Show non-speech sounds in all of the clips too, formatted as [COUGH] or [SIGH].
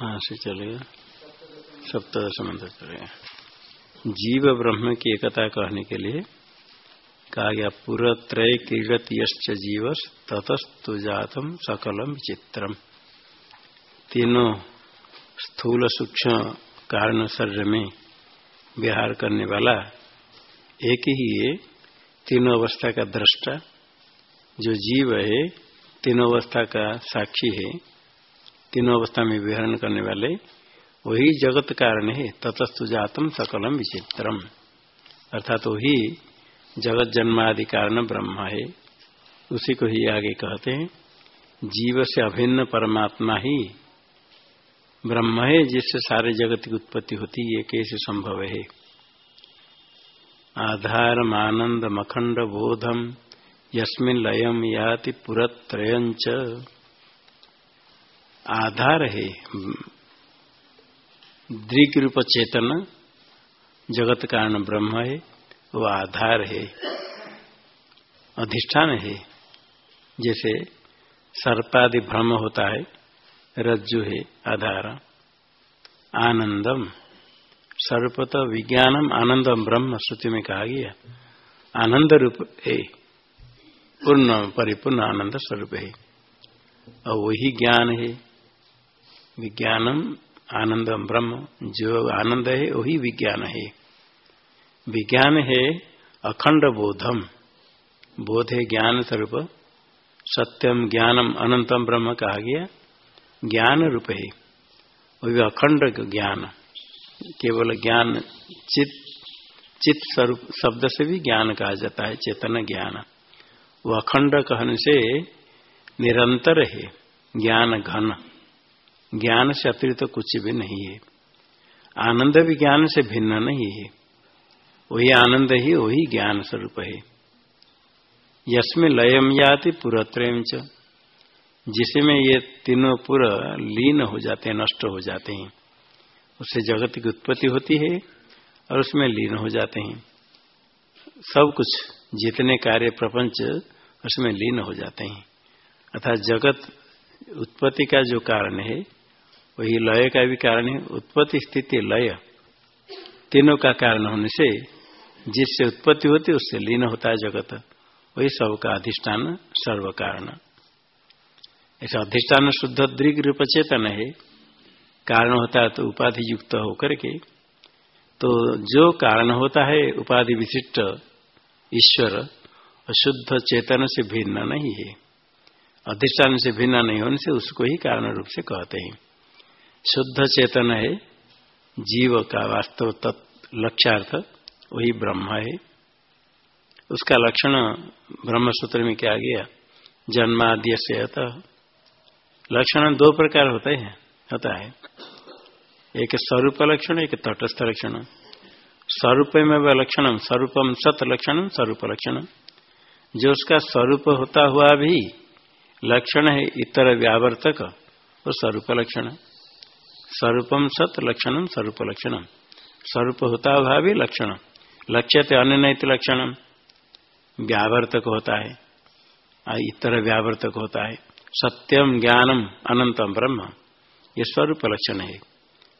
हाँ से चलेगा सप्तश मंत्र चलेगा जीव ब्रह्म की एकता कहने के लिए कहा गया पुरत्रय क्रीडत यश्च जीव ततस्तु जातम सकलम विचित्रम। तीनों स्थूल सूक्ष्म कारण शरीर में विहार करने वाला एक ही है तीनों अवस्था का दृष्टा, जो जीव है, तीनों अवस्था का साक्षी है। तीनों अवस्था में विहरण करने वाले, वही जगत कारण है, ततस्तु जातम सकलम विचित्रम। अर्थात वही जगत जन्मादि कारण ब्रह्म है। उसी को ही आगे कहते हैं, जीव से अभिन्न परमात्मा ही ब्रह्म है, जिससे सारे जगत की उत्पत्ति होती है कैसे संभव है? आधार आनंद मखंड बोधम, यस्मिन लयम याति पुरत्रयंच आधार है। दृग रूप चेतन, जगत कारण ब्रह्म है, वो आधार है। अधिष्ठान है। जैसे सर्पादि भ्रम होता है, रज्जु है, आधार। आनंदम। सर्वत विज्ञानम आनंदम ब्रह्म श्रुति में कहा गया। आनंद रूप है। पूर्ण परिपूर्ण आनंद स्वरूप है। और वही ज्ञान है। विज्ञानम आनंद ब्रह्म, जो आनंद है वही विज्ञान है। विज्ञान है अखंड बोधम। बोध है ज्ञान स्वरूप। सत्यम ज्ञानम अनंतम ब्रह्म कहा गया। ज्ञान रूप है। वही अखंड ज्ञान। केवल ज्ञान चित चित स्वरूप, शब्द से भी ज्ञान कहा जाता है, चेतन ज्ञान। वो अखंड कहने से निरंतर है। ज्ञान घन। ज्ञान से अतिरिक्त तो कुछ भी नहीं है। आनंद भी ज्ञान से भिन्न नहीं है। वही आनंद ही वही ज्ञान स्वरूप है। यशमें लयम याति पुरत्रयम च। जिसमें ये तीनों पुर लीन हो जाते हैं, नष्ट हो जाते हैं। उससे जगत की उत्पत्ति होती है और उसमें लीन हो जाते हैं। सब कुछ, जितने कार्य प्रपंच, उसमें लीन हो जाते हैं। अर्थात जगत उत्पत्ति का जो कारण है वही लय का भी कारण है, उत्पत्ति स्थिति लय। तीनों का कारण होने से जिससे उत्पत्ति होती उससे लीन होता है जगत। वही सबका अधिष्ठान सर्व कारण ऐसा अधिष्ठान शुद्ध दृग रूप चेतन है, कारण होता है तो उपाधि युक्त होकर के। तो जो कारण होता है, उपाधि विशिष्ट, ईश्वर शुद्ध चेतन से भिन्न नहीं है। अधिष्ठान से भिन्न नहीं होने से उसको ही कारण रूप से कहते हैं। शुद्ध चेतन है, जीव का वास्तव तत् लक्ष्यार्थ, वही ब्रह्म है। उसका लक्षण ब्रह्म सूत्र में क्या गया? जन्माद्य से लक्षण दो प्रकार होते हैं, होता है। एक स्वरूप लक्षण, एक तटस्थ लक्षण। स्वरूप में वह लक्षण, स्वरूपम सत लक्षण, स्वरूप लक्षण। जो उसका स्वरूप होता हुआ भी लक्षण है, इतर व्यावर्तक, वो स्वरूप लक्षण। स्वरूपम सत लक्षणम स्वरूप लक्षणम स्वरूप होता हुआ भी लक्षण। लक्ष्य थे अन्य नैत लक्षण। व्यावर्तक होता है। इतर व्यावर्तक होता है। सत्यम ज्ञानम अनंतम ब्रह्म। ये स्वरूप लक्षण है।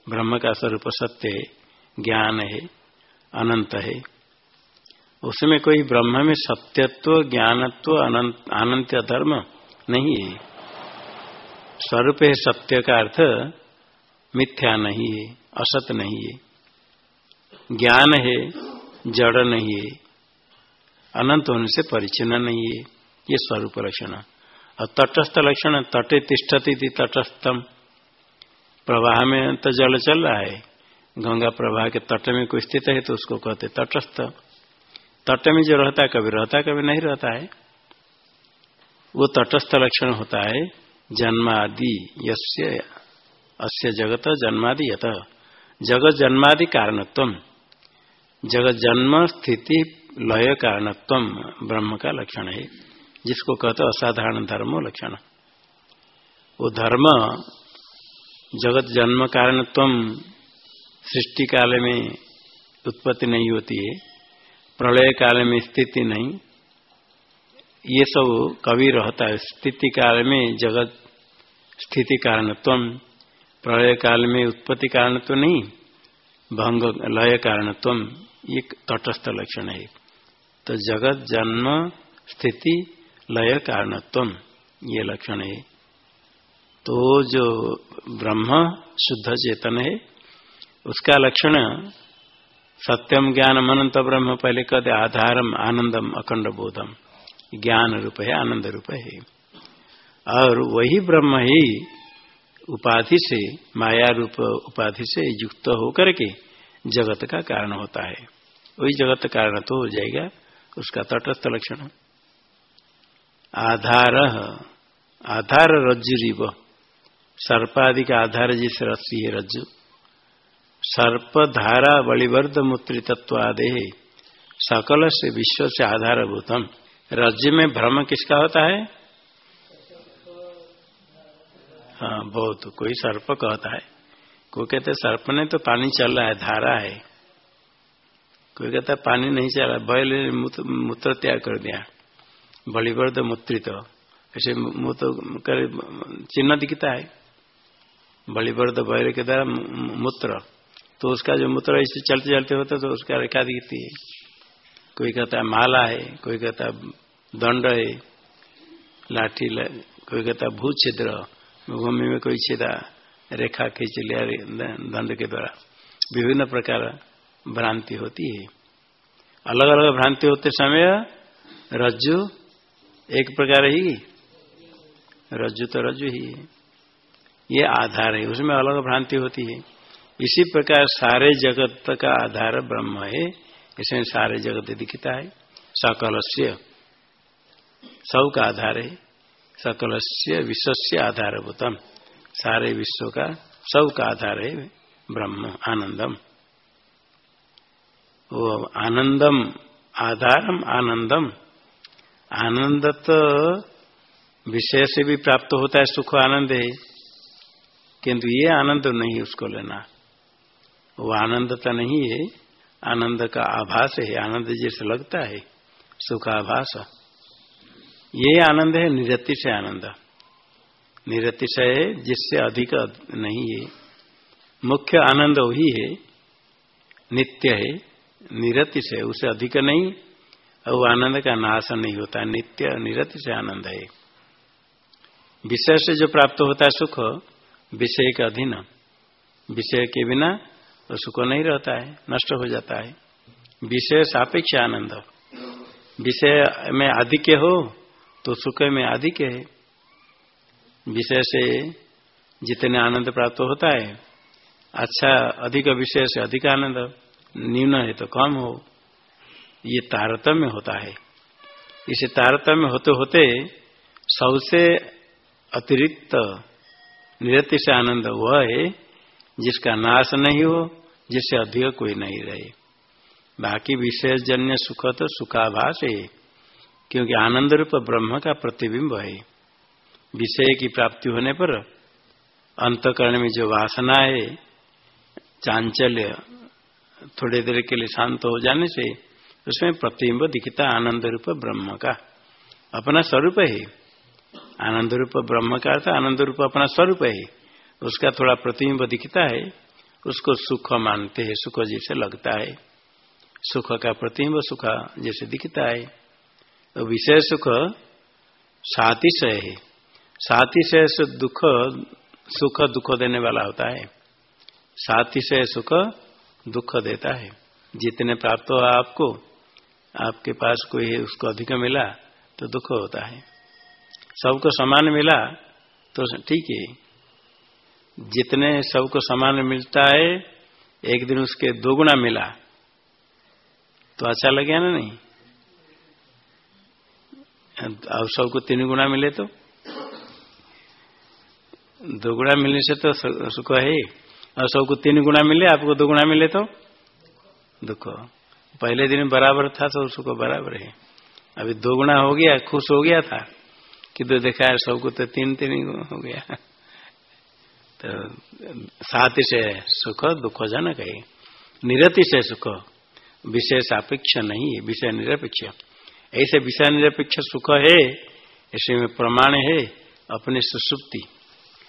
ब्रह्म का स्वरूप सत्य है, ज्ञान है, अनंत है। उसमें कोई ब्रह्म में सत्यत्व, ज्ञानत्व, अनंत अनंत धर्म नहीं है। स्वरूप है सत्य का अर्थ मिथ्या नहीं है, असत नहीं है, ज्ञान है, जड़ नहीं है, अनंत होने से परिचन्न नहीं है, ये स्वरूप लक्षण और तटस्थ लक्षण तटे तिष्ठती थी तटस्थम। प्रवाह में तो जल चल रहा है, गंगा प्रवाह के तट में कोई स्थित है तो उसको कहते तटस्थ। तट में जो रहता है, कभी रहता है, कभी नहीं रहता है। वो तटस्थ लक्षण होता है, जन्मादि यस्य अस्य जगत जन्मादि यत। जगत जन्मादि कारणत्व जगत जन्म स्थिति लय कारणत्व ब्रह्म का लक्षण है। जिसको कहते असाधारण धर्म लक्षण। वो धर्म जगत जन्म कारणत्व सृष्टि काल में उत्पत्ति नहीं होती है, प्रलय काल में स्थिति नहीं। ये सब कवि रहता है, स्थिति काल में जगत स्थिति कारणत्व प्रलय काल में उत्पत्ति कारण तो नहीं, भंग, लय कारण तुम, ये तटस्थ लक्षण है। तो जगत, जन्म, स्थिति, लय कारणत्व ये लक्षण है। तो जो ब्रह्म, शुद्ध चेतन है, उसका लक्षण सत्यम ज्ञान अनंत ब्रह्म, पहले कहते आधारम, आनंदम, अखंड बोधम। ज्ञान रूप है, आनंद रूप है। और वही ब्रह्म ही उपाधि से माया रूप उपाधि से युक्त होकर के जगत का कारण होता है। वही जगत कारण तो हो जाएगा, उसका तटस्थ लक्षण। आधार आधार रज्जु रिव सर्पादि का आधार जिस रस्सी है रज्जु। सर्प धारा बलिवर्द मूत्रितत्वादे सकल से विश्व से आधारभूतम। रज्जु में भ्रम किसका होता है? हाँ बहुत। कोई सर्प कहता है। कोई कहते सर्प ने तो पानी चल रहा है, धारा है। कोई कहता पानी नहीं चल चला बैल मूत्र त्याग कर दिया। बलिवर्द मूत्रित। ऐसे मूत्र कर, चिन्ह दिखता है। बलिवर्द बैल के द्वारा मूत्र। तो उसका जो मूत्र ऐसे चलते चलते होता तो उसका रेखा दिखती है। कोई कहता है, माला है। कोई कहता है, दंड है। लाठी कोई कहता है भू छिद्र भूमि में कोई छिदा रेखा खींच लिया, दंड के द्वारा। विभिन्न प्रकार भ्रांति होती है। अलग अलग भ्रांति होते समय रज्जु एक प्रकार ही। रज्जु तो रज्जु ही है। ये आधार है, उसमें अलग भ्रांति होती है। इसी प्रकार सारे जगत का आधार ब्रह्म है। इसमें सारे जगत दिखता है। सकल सब का आधार है। सकल से विश्व से आधारभूतम। सारे विश्व का सब का आधार है ब्रह्म, आनंदम। वो आनंदम, आधारम, आनंदम। आनंद तो विषय से भी प्राप्त होता है, सुख, आनंद है। किंतु ये आनंद नहीं उसको लेना। वो आनंद तो नहीं है, आनंद का आभास है, आनंद जैसे लगता है सुख आभास ये आनंद है निरति से आनंद। निरति से जिससे अधिक नहीं है। मुख्य आनंद वही है, नित्य है निरति से उसे अधिक नहीं, और आनंद का नाश नहीं होता। नित्य निरति से आनंद है। विषय से जो प्राप्त होता है सुख, विषय के अधीन। विषय के बिना वो सुख नहीं रहता है, नष्ट हो जाता है। विषय सापेक्ष आनंद। विषय में अधिक हो तो सुख में अधिक है विषय से जितने आनंद प्राप्त होता है अच्छा अधिक विषय से अधिक आनंद, न्यून है तो कम हो, ये तारतम्य होता है। इसे तारतम्य होते होते सबसे अतिरिक्त निरति से आनंद वह है, जिसका नाश नहीं हो, जिससे अधिक कोई नहीं रहे। बाकी विशेष जन्य सुख तो सुखाभास है। क्योंकि आनंद रूप ब्रह्म का प्रतिबिंब है। विषय की प्राप्ति होने पर अंतकरण में जो वासना है, चांचल्य थोड़ी देर के लिए शांत हो जाने से उसमें प्रतिबिंब दिखता आनंद रूप ब्रह्म का। अपना स्वरूप है। आनंद रूप ब्रह्म का अर्थ आनंद रूप अपना स्वरूप है। उसका थोड़ा प्रतिबिंब दिखता है, उसको सुख मानते हैं, सुख जैसे लगता है। सुख का प्रतिबिंब सुख जैसे दिखता है। विषय सुख सातिशय है। सातिशय से दुख, सुख, दुख देने वाला होता है। सातिशय सुख, दुख देता है। जितने प्राप्त हो आपको, आपके पास कोई है उसको अधिक मिला तो दुख होता है। सबको समान मिला तो ठीक है। जितने सबको समान मिलता है, एक दिन उसके दोगुना मिला। तो अच्छा लगे ना नहीं? अब सबको तीन गुना मिले तो? दो गुना मिलने से तो सुख है और सबको तीन गुना मिले, आपको दो गुना मिले तो? दुख। पहले दिन बराबर था तो सुख बराबर है। अभी दो गुना हो गया, खुश हो गया था। कि तो देखा है, सबको तो तीन तीन हो गया। [LAUGHS] तो साथ से सुख, दुखजनक है। निरति से सुख। विशेष सापेक्ष नहीं है, विषय निरपेक्ष। ऐसे विषय निरपेक्ष सुख है, ऐसे में प्रमाण है अपने सुसुप्ति।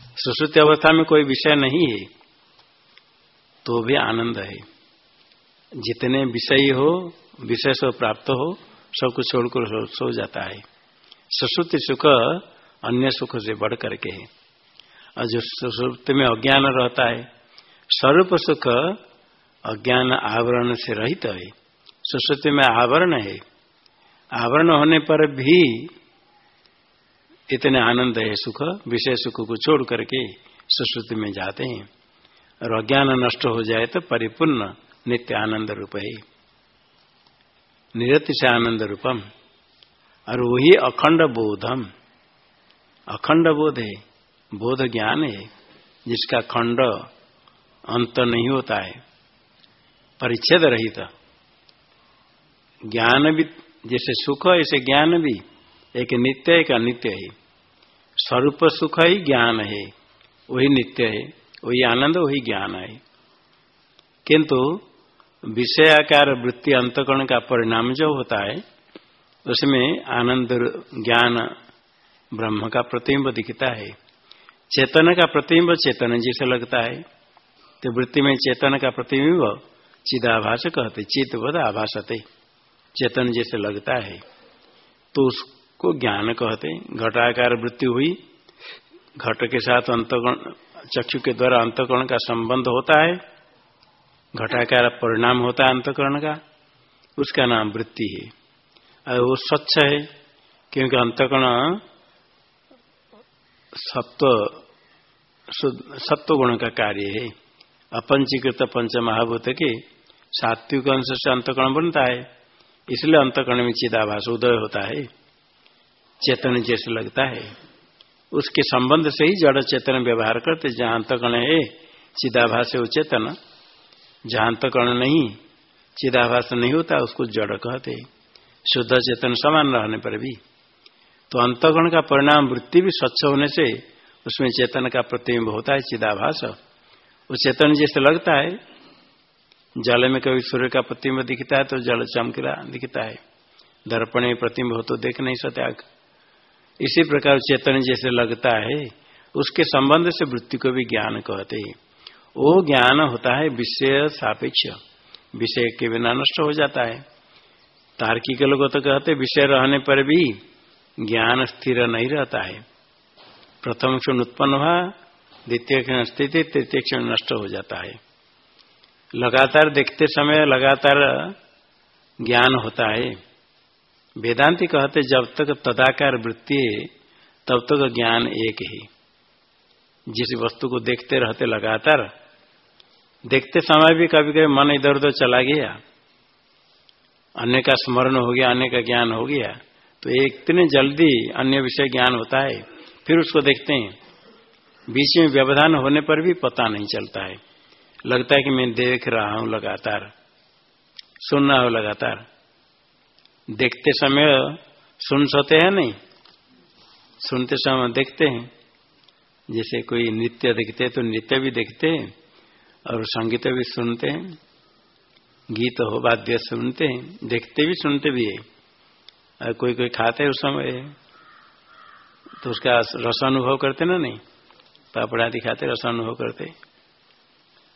सुश्रुति अवस्था में कोई विषय नहीं है तो भी आनंद है। जितने विषय हो, विषय से प्राप्त हो, सब कुछ छोड़कर सो जाता है। सुश्रुति सुख अन्य सुख से बढ़ करके है। और जो सुश्रुति में अज्ञान रहता है, स्वरूप सुख अज्ञान आवरण से रहित है। सुश्रुति में आवरण है। आवरण होने पर भी इतने आनंद है, सुख विषय सुख को छोड़ करके सुश्रुति में जाते हैं। और अज्ञान नष्ट हो जाए तो परिपूर्ण नित्य आनंद रूप है। निरति से आनंद रूपम। और वही अखंड बोधम। अखंड बोध है, बोध ज्ञान है, जिसका खंड अंत नहीं होता है। परिच्छेद रहित। ज्ञान भी जैसे सुख ऐसे ज्ञान भी। एक नित्य एक अनित्य है। स्वरूप सुख ही, ज्ञान है। वही नित्य है, वही आनंद, वही ज्ञान है। किंतु विषयाकार वृत्ति अंतकरण का परिणाम जो होता है, उसमें आनंद, ज्ञान, ब्रह्म का प्रतिबिंब दिखता है। चेतन का प्रतिबिंब चेतन जैसे लगता है। तो वृत्ति में चेतन का प्रतिबिंब चिदाभास कहते चित बद आभासते। चेतन जैसे लगता है तो उसको ज्ञान कहते घटाकार वृत्ति हुई, घट के साथ अंतकरण चक्षु के द्वारा अंतकरण का संबंध होता है। घटाकार परिणाम होता है अंतकरण का, उसका नाम वृत्ति है। और वो स्वच्छ है, क्योंकि अंतकरण सत्व सत्व गुण का कार्य है। अपंचीकृत पंच महाभूत के सात्विक अंश से अंतकरण बनता है। इसलिए अंतकरण में चिदाभास उदय होता है। चेतन जैसे लगता है। उसके संबंध से ही जड़ चेतन व्यवहार करते, जहाँ अंतकरण है, चिदाभास है चेतन। जहाँ अंतकरण नहीं, चिदाभास नहीं होता, उसको जड़ कहते शुद्ध चेतन समान रहने पर भी। तो अंतगण का परिणाम वृत्ति भी स्वच्छ होने से, उसमें चेतन का प्रतिबिंब होता है, चिदाभास। वो चेतन जैसे लगता है जल में कभी सूर्य का प्रतिम्ब दिखता है तो जल चमकरा दिखता है। दर्पण में प्रतिम्ब हो तो देख नहीं सकते इसी प्रकार चेतन जैसे लगता है, उसके संबंध से वृत्ति को भी ज्ञान कहते हैं। वो ज्ञान होता है विषय सापेक्ष। विषय के बिना नष्ट हो जाता है। तार्किक लोग तो कहते विषय रहने पर भी ज्ञान स्थिर नहीं रहता है। प्रथम क्षण उत्पन्न हुआ, द्वितीय क्षण स्थिति, तृतीय क्षण नष्ट हो जाता है। लगातार देखते समय लगातार ज्ञान होता है। वेदांति कहते, जब तक तदाकार वृत्ति तब तक ज्ञान एक ही। जिस वस्तु को देखते रहते लगातार, देखते समय भी कभी कभी मन इधर उधर चला गया। अन्य का स्मरण हो गया, अन्य का ज्ञान हो गया तो एक इतने जल्दी अन्य विषय ज्ञान होता है। फिर उसको देखते हैं। बीच में व्यवधान होने पर भी पता नहीं चलता है। लगता है कि मैं देख रहा हूँ लगातार, सुन रहा हूँ लगातार। देखते समय सुन सकते हैं नहीं? सुनते समय देखते हैं। जैसे कोई नृत्य देखते हैं तो नृत्य भी देखते हैं और संगीत भी सुनते हैं, गीत हो, वाद्य सुनते हैं, देखते भी सुनते भी है। और कोई कोई खाते है उस समय तो उसका रस अनुभव करते ना नहीं? पापड़ा दिखाते रस अनुभव करते।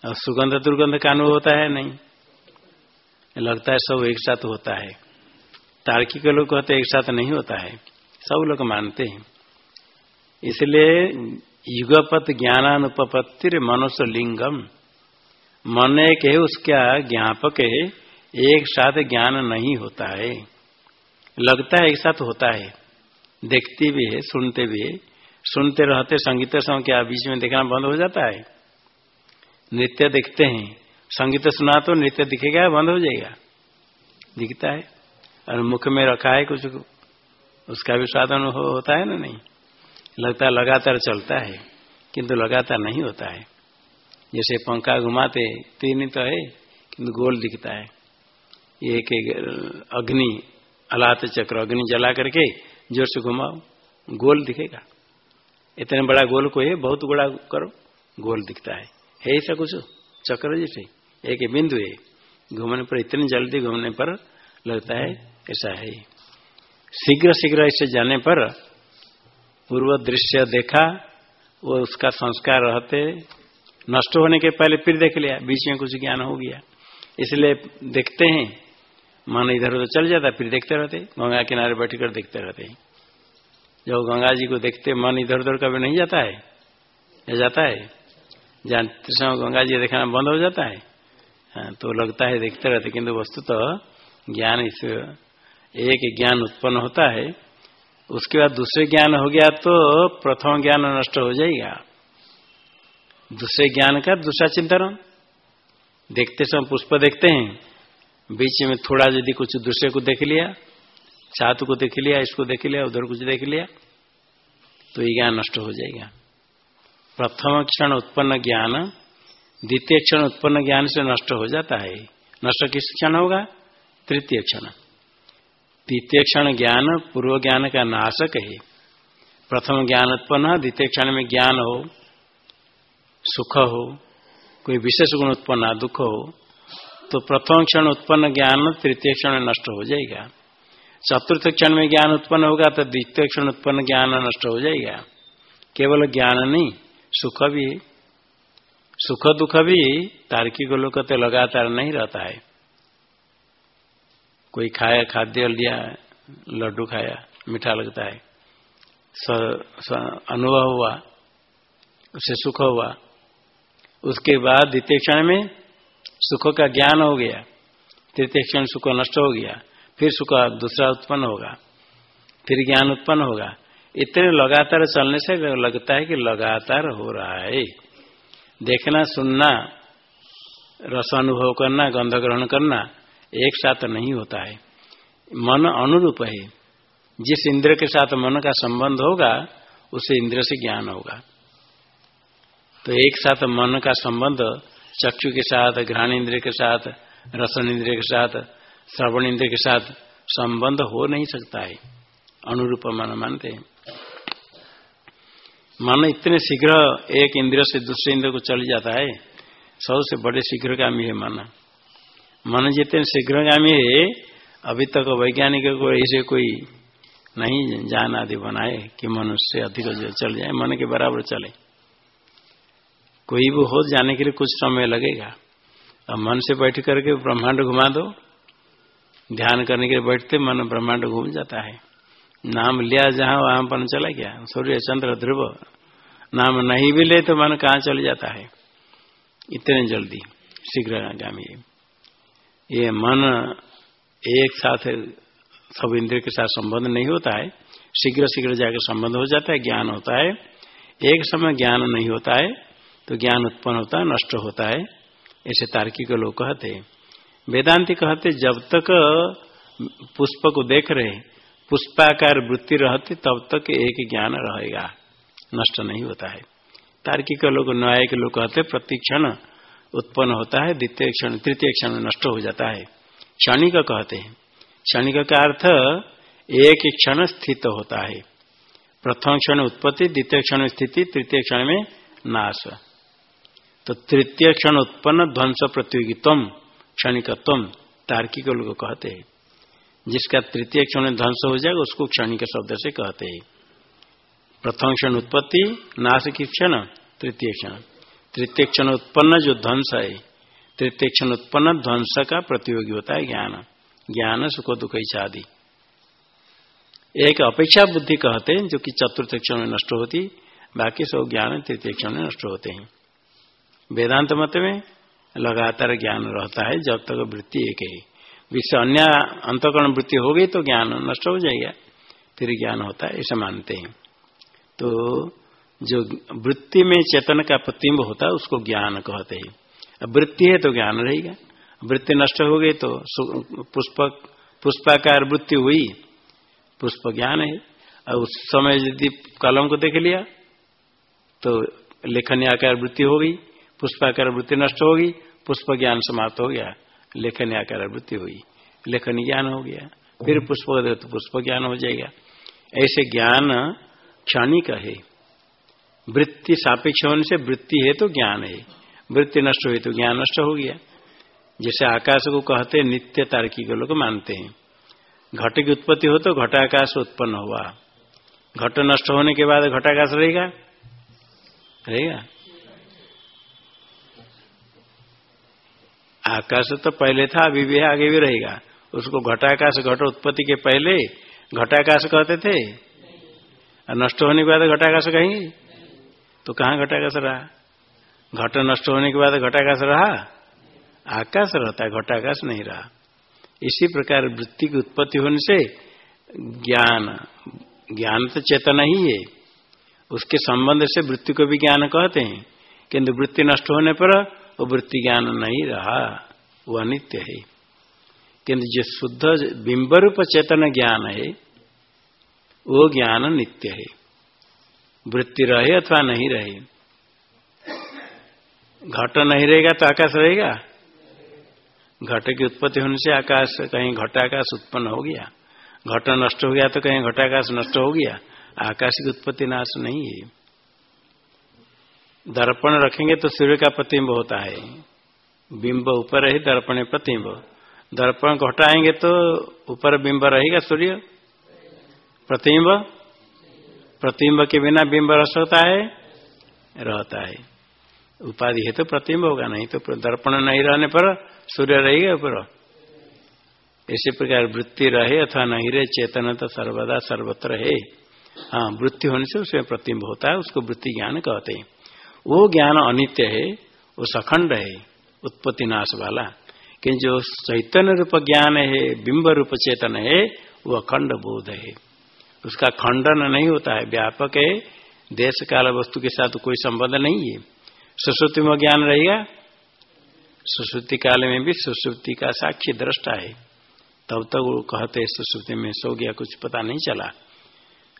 और सुगंध दुर्गंध का अनुभव होता है? नहीं। लगता है सब एक साथ होता है। तार्किक लोग कहते एक साथ नहीं होता है। सब लोग मानते हैं। इसलिए युगपत ज्ञानानुपत्तिर मनुष्य लिंगम। मन एक है उसका ज्ञापक है, एक साथ ज्ञान नहीं होता है। लगता है एक साथ होता है। देखते भी है, सुनते भी है। सुनते रहते, संगीत समय क्या बीच में देखना बंद हो जाता है। नृत्य देखते हैं। संगीत सुना तो नृत्य दिखेगा, बंद हो जाएगा। दिखता है। और मुख में रखा है कुछ उसका भी स्वाद अनुभव होता है ना नहीं? लगता है लगातार चलता है, किंतु लगातार नहीं होता है। जैसे पंखा घुमाते, तीन तो है, किंतु गोल दिखता है। एक अग्नि, अलात चक्र, अग्नि जला करके ज़ोर से घुमाओ, गोल दिखेगा। इतने बड़ा गोल को है बहुत बड़ा करो, गोल दिखता है। है ऐसा कुछ चक्र जैसे, एक बिंदु है। घूमने पर इतनी जल्दी घूमने पर लगता है, ऐसा है। शीघ्र शीघ्र ऐसे जाने पर पूर्व दृश्य देखा, वो उसका संस्कार रहते, नष्ट होने के पहले फिर देख लिया, बीच में कुछ ज्ञान हो गया। इसलिए देखते हैं, मन इधर उधर चल जाता, फिर देखते रहते, गंगा किनारे बैठ कर देखते रहते। हैं जब गंगा जी को देखते, मन इधर उधर कभी नहीं जाता है जाता है। जानते समय गंगा जी देखना बंद हो जाता है। हाँ, तो लगता है देखते रहते किंतु वस्तु तो ज्ञान इस एक ज्ञान उत्पन्न होता है। उसके बाद दूसरे ज्ञान हो गया तो प्रथम ज्ञान नष्ट हो जाएगा। दूसरे ज्ञान का दूसरा चिंतन। देखते समय पुष्प देखते हैं। बीच में थोड़ा यदि कुछ दूसरे को देख लिया छात्र को देख लिया इसको देख लिया उधर कुछ देख लिया तो ये ज्ञान नष्ट हो जाएगा। प्रथम क्षण उत्पन्न ज्ञान, द्वितीय क्षण उत्पन्न ज्ञान से नष्ट हो जाता है। नष्ट किस क्षण होगा? तृतीय क्षण। तृतीय क्षण ज्ञान, पूर्व ज्ञान का नाशक है। प्रथम ज्ञान उत्पन्न, द्वितीय क्षण में ज्ञान हो, सुख हो, कोई विशेष गुण उत्पन्न, दुख हो तो प्रथम क्षण उत्पन्न ज्ञान, तृतीय क्षण नष्ट हो जाएगा। चतुर्थ क्षण में ज्ञान उत्पन्न होगा तो द्वितीय क्षण उत्पन्न ज्ञान नष्ट हो जाएगा। केवल ज्ञान नहीं सुख भी, सुख दुख भी तार्किक लोग तो लगातार नहीं रहता है। कोई खाया, खाद्य लिया, लड्डू खाया, मीठा लगता है। अनुभव हुआ उसे सुख हुआ। उसके बाद द्वितीय क्षण में सुख का ज्ञान हो गया। तृतीय क्षण सुख नष्ट हो गया। फिर सुख दूसरा उत्पन्न होगा। फिर ज्ञान उत्पन्न होगा। इतने लगातार चलने से लगता है कि लगातार हो रहा है। देखना, सुनना, रस अनुभव करना, गंध ग्रहण करना एक साथ नहीं होता है। मन अनुरूप है। जिस इंद्र के साथ मन का संबंध होगा, उसे इंद्र से ज्ञान होगा। तो एक साथ मन का संबंध, चक्षु के साथ, घ्राण इंद्र के साथ रसन इंद्र के साथ, श्रवण इंद्र के साथ संबंध हो नहीं सकता है। अनुरूप मन मानते हैं। मन इतने शीघ्र एक इंद्र से दूसरे इंद्र को चल जाता है, सबसे बड़े शीघ्रगामी है मन। मन जितने शीघ्रगामी है, अभी तक वैज्ञानिक को ऐसे कोई नहीं जान आदि बनाए कि मनुष्य अधिक चल जाए, मन के बराबर चले। कोई भी हो जाने के लिए कुछ समय लगेगा। अब मन से बैठ करके ब्रह्मांड घुमा दो। ध्यान करने के लिए बैठते मन ब्रह्मांड घूम जाता है। नाम लिया जहाँ वहाँ पर चला गया। सूर्य, चंद्र, ध्रुव, नाम नहीं भी ले तो मन कहा चल जाता है? इतने जल्दी, शीघ्र आगामी। ये मन एक साथ सब इंद्र के साथ संबंध नहीं होता है। शीघ्र शीघ्र जाकर संबंध हो जाता है, ज्ञान होता है। एक समय ज्ञान नहीं होता है तो ज्ञान उत्पन्न होता है, नष्ट होता है। ऐसे तार्किक लोग कहते वेदांति कहते जब तक पुष्प को देख रहे पुष्पाकार वृत्ति रहती, तब तक एक ज्ञान रहेगा। नष्ट नहीं होता है। तार्किक लोग न्याय के लोग कहते, प्रतिक्षण उत्पन्न होता है, द्वितीय क्षण, तृतीय क्षण नष्ट हो जाता है। क्षणिक कहते हैं। क्षणिक का अर्थ, एक क्षण स्थित होता है। प्रथम क्षण उत्पत्ति, द्वितीय क्षण स्थिति, तृतीय क्षण में नाश। तो तृतीय क्षण उत्पन्न ध्वंस प्रतियोगित्व क्षणिकत्व तार्किक लोग कहते हैं। जिसका तृतीय क्षण ध्वंस हो जाएगा, उसको क्षणिक शब्द से कहते हैं। प्रथम क्षण उत्पत्ति, नाश की क्षण, तृतीय क्षण। तृतीय क्षण उत्पन्न जो ध्वंस है, तृतीय क्षण उत्पन्न ध्वंस का प्रतियोगी होता है ज्ञान। ज्ञान, सुख, दुख इच्छा आदि एक अपेक्षा बुद्धि कहते हैं, जो कि चतुर्थ क्षण में नष्ट होती, बाकी सब ज्ञान तृतीय क्षण में नष्ट होते हैं। वेदांत मत में लगातार ज्ञान रहता है, जब तक वृत्ति एक है। विश्व अन्य अंतकरण वृत्ति हो गई तो ज्ञान नष्ट हो जाएगा। फिर ज्ञान होता है ऐसा मानते हैं। तो जो वृत्ति में चेतन का प्रतिम्ब होता है, उसको ज्ञान कहते हैं। वृत्ति है तो ज्ञान रहेगा। वृत्ति नष्ट हो गई तो पुष्प, पुष्पाकार वृत्ति हुई। पुष्प ज्ञान है। और उस समय यदि कलम को देख लिया तो लेखनी आकार वृत्ति हो गई, पुष्पाकार वृत्ति नष्ट होगी पुष्प ज्ञान समाप्त हो गया। लेखन आकार वृत्ति हुई। लेखन ज्ञान हो गया। फिर पुष्प तो पुष्प ज्ञान हो जाएगा। ऐसे ज्ञान क्षणिक है वृत्ति सापेक्ष होने से वृत्ति है तो ज्ञान है। वृत्ति नष्ट हुई तो ज्ञान नष्ट हो गया। जैसे आकाश को कहते नित्य तार्किक लोग मानते हैं। घट की उत्पत्ति हो तो घटाकाश उत्पन्न हुआ। घट नष्ट होने के बाद घटाकाश रहेगा? रहेगा। आकाश तो पहले था, अभी भी आगे भी रहेगा। उसको घटाकाश, घट उत्पत्ति के पहले घटाकाश कहते थे। नष्ट होने के बाद घटाकाश कहेंगे तो कहाँ घटाकाश रहा? घट नष्ट होने के बाद घटाकाश रहा? आकाश रहता है घटाकाश नहीं रहा। इसी प्रकार वृत्ति की उत्पत्ति होने से ज्ञान ज्ञान तो चेतना ही है। उसके संबंध से वृत्ति को भी ज्ञान कहते हैं। किंतु वृत्ति नष्ट होने पर वो वृत्ति ज्ञान नहीं रहा, वो अनित्य है। किंतु जो शुद्ध बिंब रूप चेतन ज्ञान है, वो ज्ञान नित्य है। वृत्ति रहे अथवा नहीं रहे। घट नहीं रहेगा तो आकाश रहेगा। घट की उत्पत्ति होने से आकाश कहीं घटाकाश उत्पन्न हो गया। घट नष्ट हो गया तो कहीं घटाकाश नष्ट हो गया। आकाश की उत्पत्ति नाश नहीं है। दर्पण रखेंगे तो सूर्य का प्रतिम्ब होता है। बिंब ऊपर है दर्पण प्रतिम्ब। दर्पण को हटाएँगे तो ऊपर बिंब रहेगा सूर्य? प्रतिम्ब? प्रतिम्ब के बिना बिंब रह सकता है? रहता है। उपाधि है तो प्रतिम्ब होगा, नहीं तो दर्पण नहीं रहने पर सूर्य रहेगा ऊपर। इसी प्रकार वृत्ति रहे अथवा नहीं रहे, चेतन तो सर्वदा सर्वत्र है। हाँ वृत्ति होने से उसमें प्रतिम्ब होता है, उसको वृत्ति ज्ञान कहते हैं। वो ज्ञान अनित्य है, वो सखंड है, उत्पत्ति नाश वाला। कि जो चैतन्य रूप ज्ञान है, बिंब रूप चेतन है, वो अखंड बोध है। उसका खंडन नहीं होता है, व्यापक है। देश काल वस्तु के साथ कोई संबंध नहीं है। सुश्रुति में ज्ञान रहेगा? सुश्रुति काल में भी सुश्रुति का साक्षी दृष्टा है। तब तक वो कहते, सुश्रुति में सो गया, कुछ पता नहीं चला।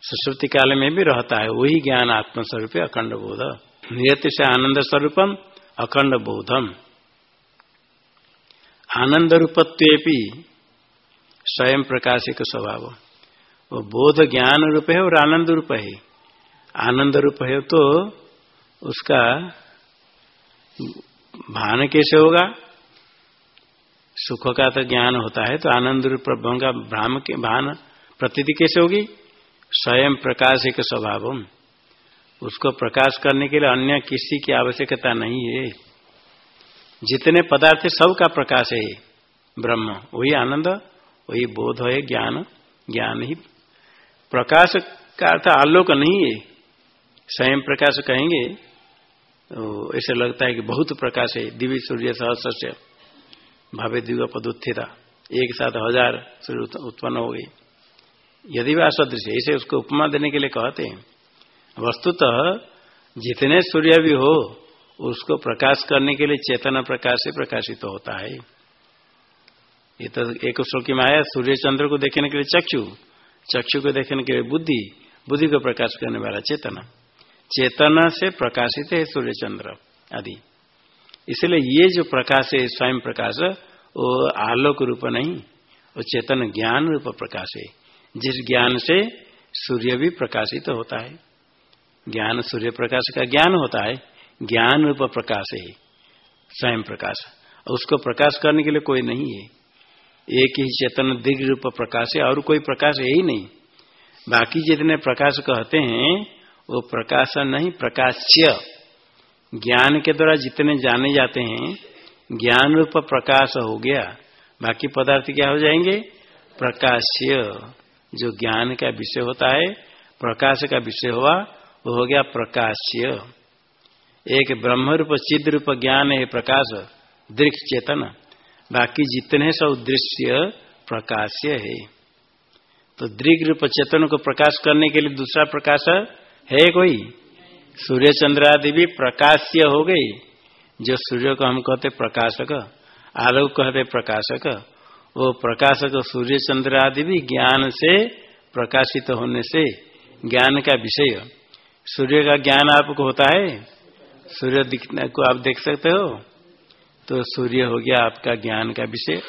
सुश्रुति काल में भी रहता है, वही ज्ञान आत्मस्वरूप अखंड बोध। नियति से आनंद स्वरूपम अखंड बोधम। आनंद रूपत्व स्वयं प्रकाशिक स्वभाव। वो बोध ज्ञान रूप है और आनंद रूप है। आनंद रूप है तो उसका भान कैसे होगा? सुख का तो ज्ञान होता है तो आनंद रूप का भ्राम के भान प्रतीति कैसे होगी? स्वयं प्रकाशिक स्वभाव उसको प्रकाश करने के लिए अन्य किसी की आवश्यकता नहीं है। जितने पदार्थ सब का प्रकाश है, ब्रह्म, वही आनंद, वही बोध है, ज्ञान ज्ञान ही। प्रकाश का अर्थ आलोक नहीं है। स्वयं प्रकाश कहेंगे तो ऐसे लगता है कि बहुत प्रकाश है। दिव्य सूर्य सहस्य भावे दिव्य पदुत्थिता, एक साथ हज़ार सूर्य उत्पन्न हो गई यदि वह सदृश ऐसे उसको उपमा देने के लिए कहते हैं। वस्तुतः जितने सूर्य भी हो, उसको प्रकाश करने के लिए चेतन प्रकाश से प्रकाशित तो होता है। ये तो एक श्लोक में आया सूर्य चंद्र को देखने के लिए चक्षु चक्षु को देखने के लिए बुद्धि बुद्धि को प्रकाश करने वाला चेतना। चेतना से प्रकाशित है सूर्य चंद्र, आदि। इसलिए ये जो प्रकाश है, स्वयं प्रकाश, वो आलोक रूप नहीं, वो चेतन ज्ञान रूप प्रकाश है। जिस ज्ञान से सूर्य भी प्रकाशित तो होता है। ज्ञान सूर्य प्रकाश का ज्ञान होता है, ज्ञान रूप प्रकाश है, स्वयं प्रकाश। उसको प्रकाश करने के लिए कोई नहीं है। एक ही चेतन दिग्ग रूप प्रकाश है, और कोई प्रकाश है ही नहीं। बाकी जितने प्रकाश कहते हैं, वो प्रकाश नहीं, प्रकाश्य। ज्ञान के द्वारा जितने जाने जाते हैं, ज्ञान रूप प्रकाश हो गया। बाकी पदार्थ क्या हो जाएँगे? प्रकाश्य। जो ज्ञान का विषय होता है, प्रकाश का विषय हुआ वो हो गया प्रकाश्य। एक ब्रह्म रूप चिद रूप ज्ञान है प्रकाश, दृक्ष चेतन। बाकी जितने सब दृश्य प्रकाश्य है। तो दृग रूप चेतन को प्रकाश करने के लिए दूसरा प्रकाश है कोई? सूर्य चंद्र आदि भी प्रकाश्य हो गई जो सूर्य को हम कहते प्रकाशक आलोक कहते प्रकाशक, वो प्रकाशक सूर्य चंद्र आदि भी ज्ञान से प्रकाशित होने से ज्ञान का विषय। सूर्य का ज्ञान आपको होता है? सूर्य दिखने को आप देख सकते हो? तो सूर्य हो गया आपका ज्ञान का विषय।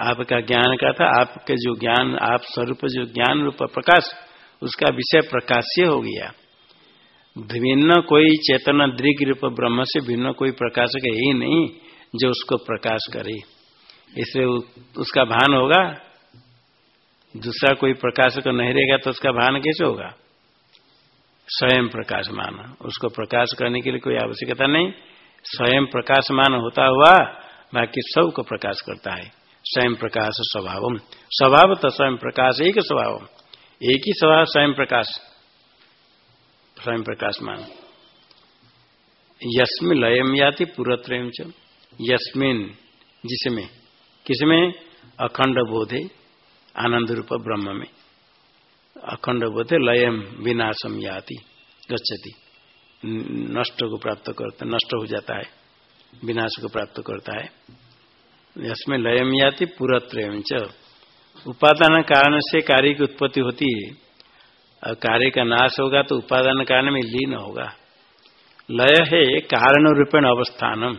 आपका ज्ञान का था, आपके जो ज्ञान, आप स्वरूप जो ज्ञान रूप प्रकाश, उसका विषय प्रकाश्य हो गया। भिन्न कोई चेतना दृग रूप ब्रह्म से भिन्न कोई प्रकाशक है ही नहीं जो उसको प्रकाश करे। इसलिए उसका भान होगा? दूसरा कोई प्रकाशक नहीं रहेगा तो उसका भान कैसे होगा? स्वयं प्रकाशमान। उसको प्रकाश करने के लिए कोई आवश्यकता नहीं। स्वयं प्रकाशमान होता हुआ बाकी सबको प्रकाश करता है। स्वयं प्रकाश स्वभाव स्वभाव तो स्वयं प्रकाश, एक स्वभाव। एक ही स्वभाव, स्वयं प्रकाश। स्वयं प्रकाशमान। यस्मिन लयम याति पूर्वत्रयम च। यस्मिन जिसमें? किसमें? अखंड बोधे आनंद रूप ब्रह्म में। अखंड बोधे लयम विनाशम याति, गच्छति। नष्ट को प्राप्त करता, नष्ट हो जाता है विनाश को प्राप्त करता है। इसमें लयम याति पूरत्रयम च। उपादान कारण से कार्य की उत्पत्ति होती है। और कार्य का नाश होगा तो उपादान कारण में लीन होगा। लय है कारण रूपेण अवस्थानम।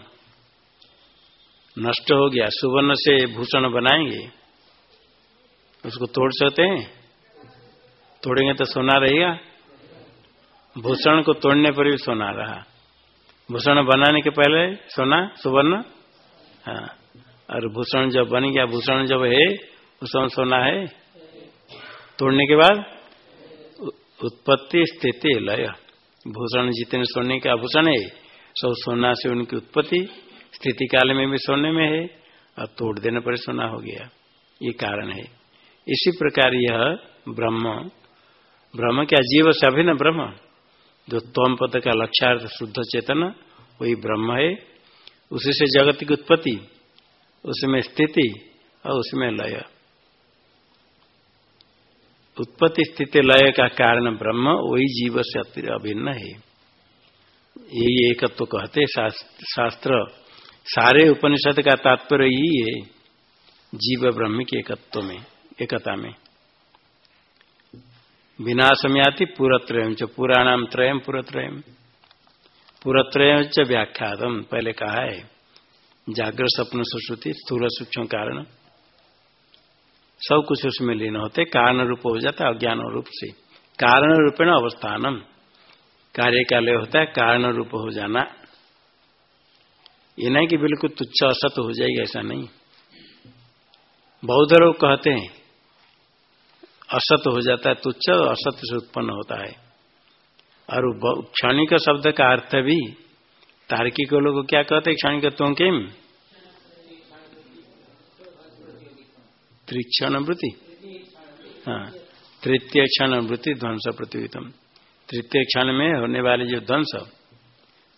नष्ट हो गया, सुवर्ण से भूषण बनाएँगे। उसको तोड़ सकते हैं? तोड़ेंगे तो सोना रहेगा। भूषण को तोड़ने पर भी सोना रहा। भूषण बनाने के पहले सोना, सुवर्ण? हाँ। और भूषण जब बन गया, भूषण जब है भूषण सोना है। तोड़ने के बाद उत्पत्ति स्थिति लय। भूषण जितने सोने का आभूषण है, सब सोना से उनकी उत्पत्ति स्थिति काल में भी सोने में है, और तोड़ देने पर सोना हो गया। ये कारण है। इसी प्रकार यह ब्रह्म ब्रह्म क्या जीव से अभिन्न ब्रह्म। जो तोम पद का लक्ष्यार्थ शुद्ध चेतन, वही ब्रह्म है। उसी से जगत की उत्पत्ति, उसमें स्थिति और उसमें लय। उत्पत्ति, स्थिति, लय का कारण ब्रह्म, वही जीव से अभिन्न है। यही एकत्व तो कहते शास्त्र। सारे उपनिषद का तात्पर्य यही है, जीव ब्रह्म के एकत्व में, एकता में। विनाश में आती पूरत्रयम च पुराणाम त्रयम पुरत्रयम पुरत्रयम व्याख्यातम पहले कहा है जागृत स्वप्न सुश्रुति, स्थूल सूक्ष्म कारण। सब कुछ उसमें लीन होते, कारण रूप हो जाता है अज्ञान रूप से। कारण रूपेण अवस्थानम। कार्य का लय होता है, कारण रूप हो जाना। ये नहीं कि बिल्कुल तुच्छ असत हो जाएगा, ऐसा नहीं। बौद्ध लोग कहते हैं असत हो जाता है, तुच्छ असत से उत्पन्न होता है। और क्षणिक शब्द का अर्थ भी, तार्किक लोग क्या कहते हैं क्षणिक तुम किम त्रिक्षण वृत्ति हाँ तृतीय क्षण वृत्ति ध्वंस प्रतियोगितम तृतीय क्षण में होने वाले जो ध्वंस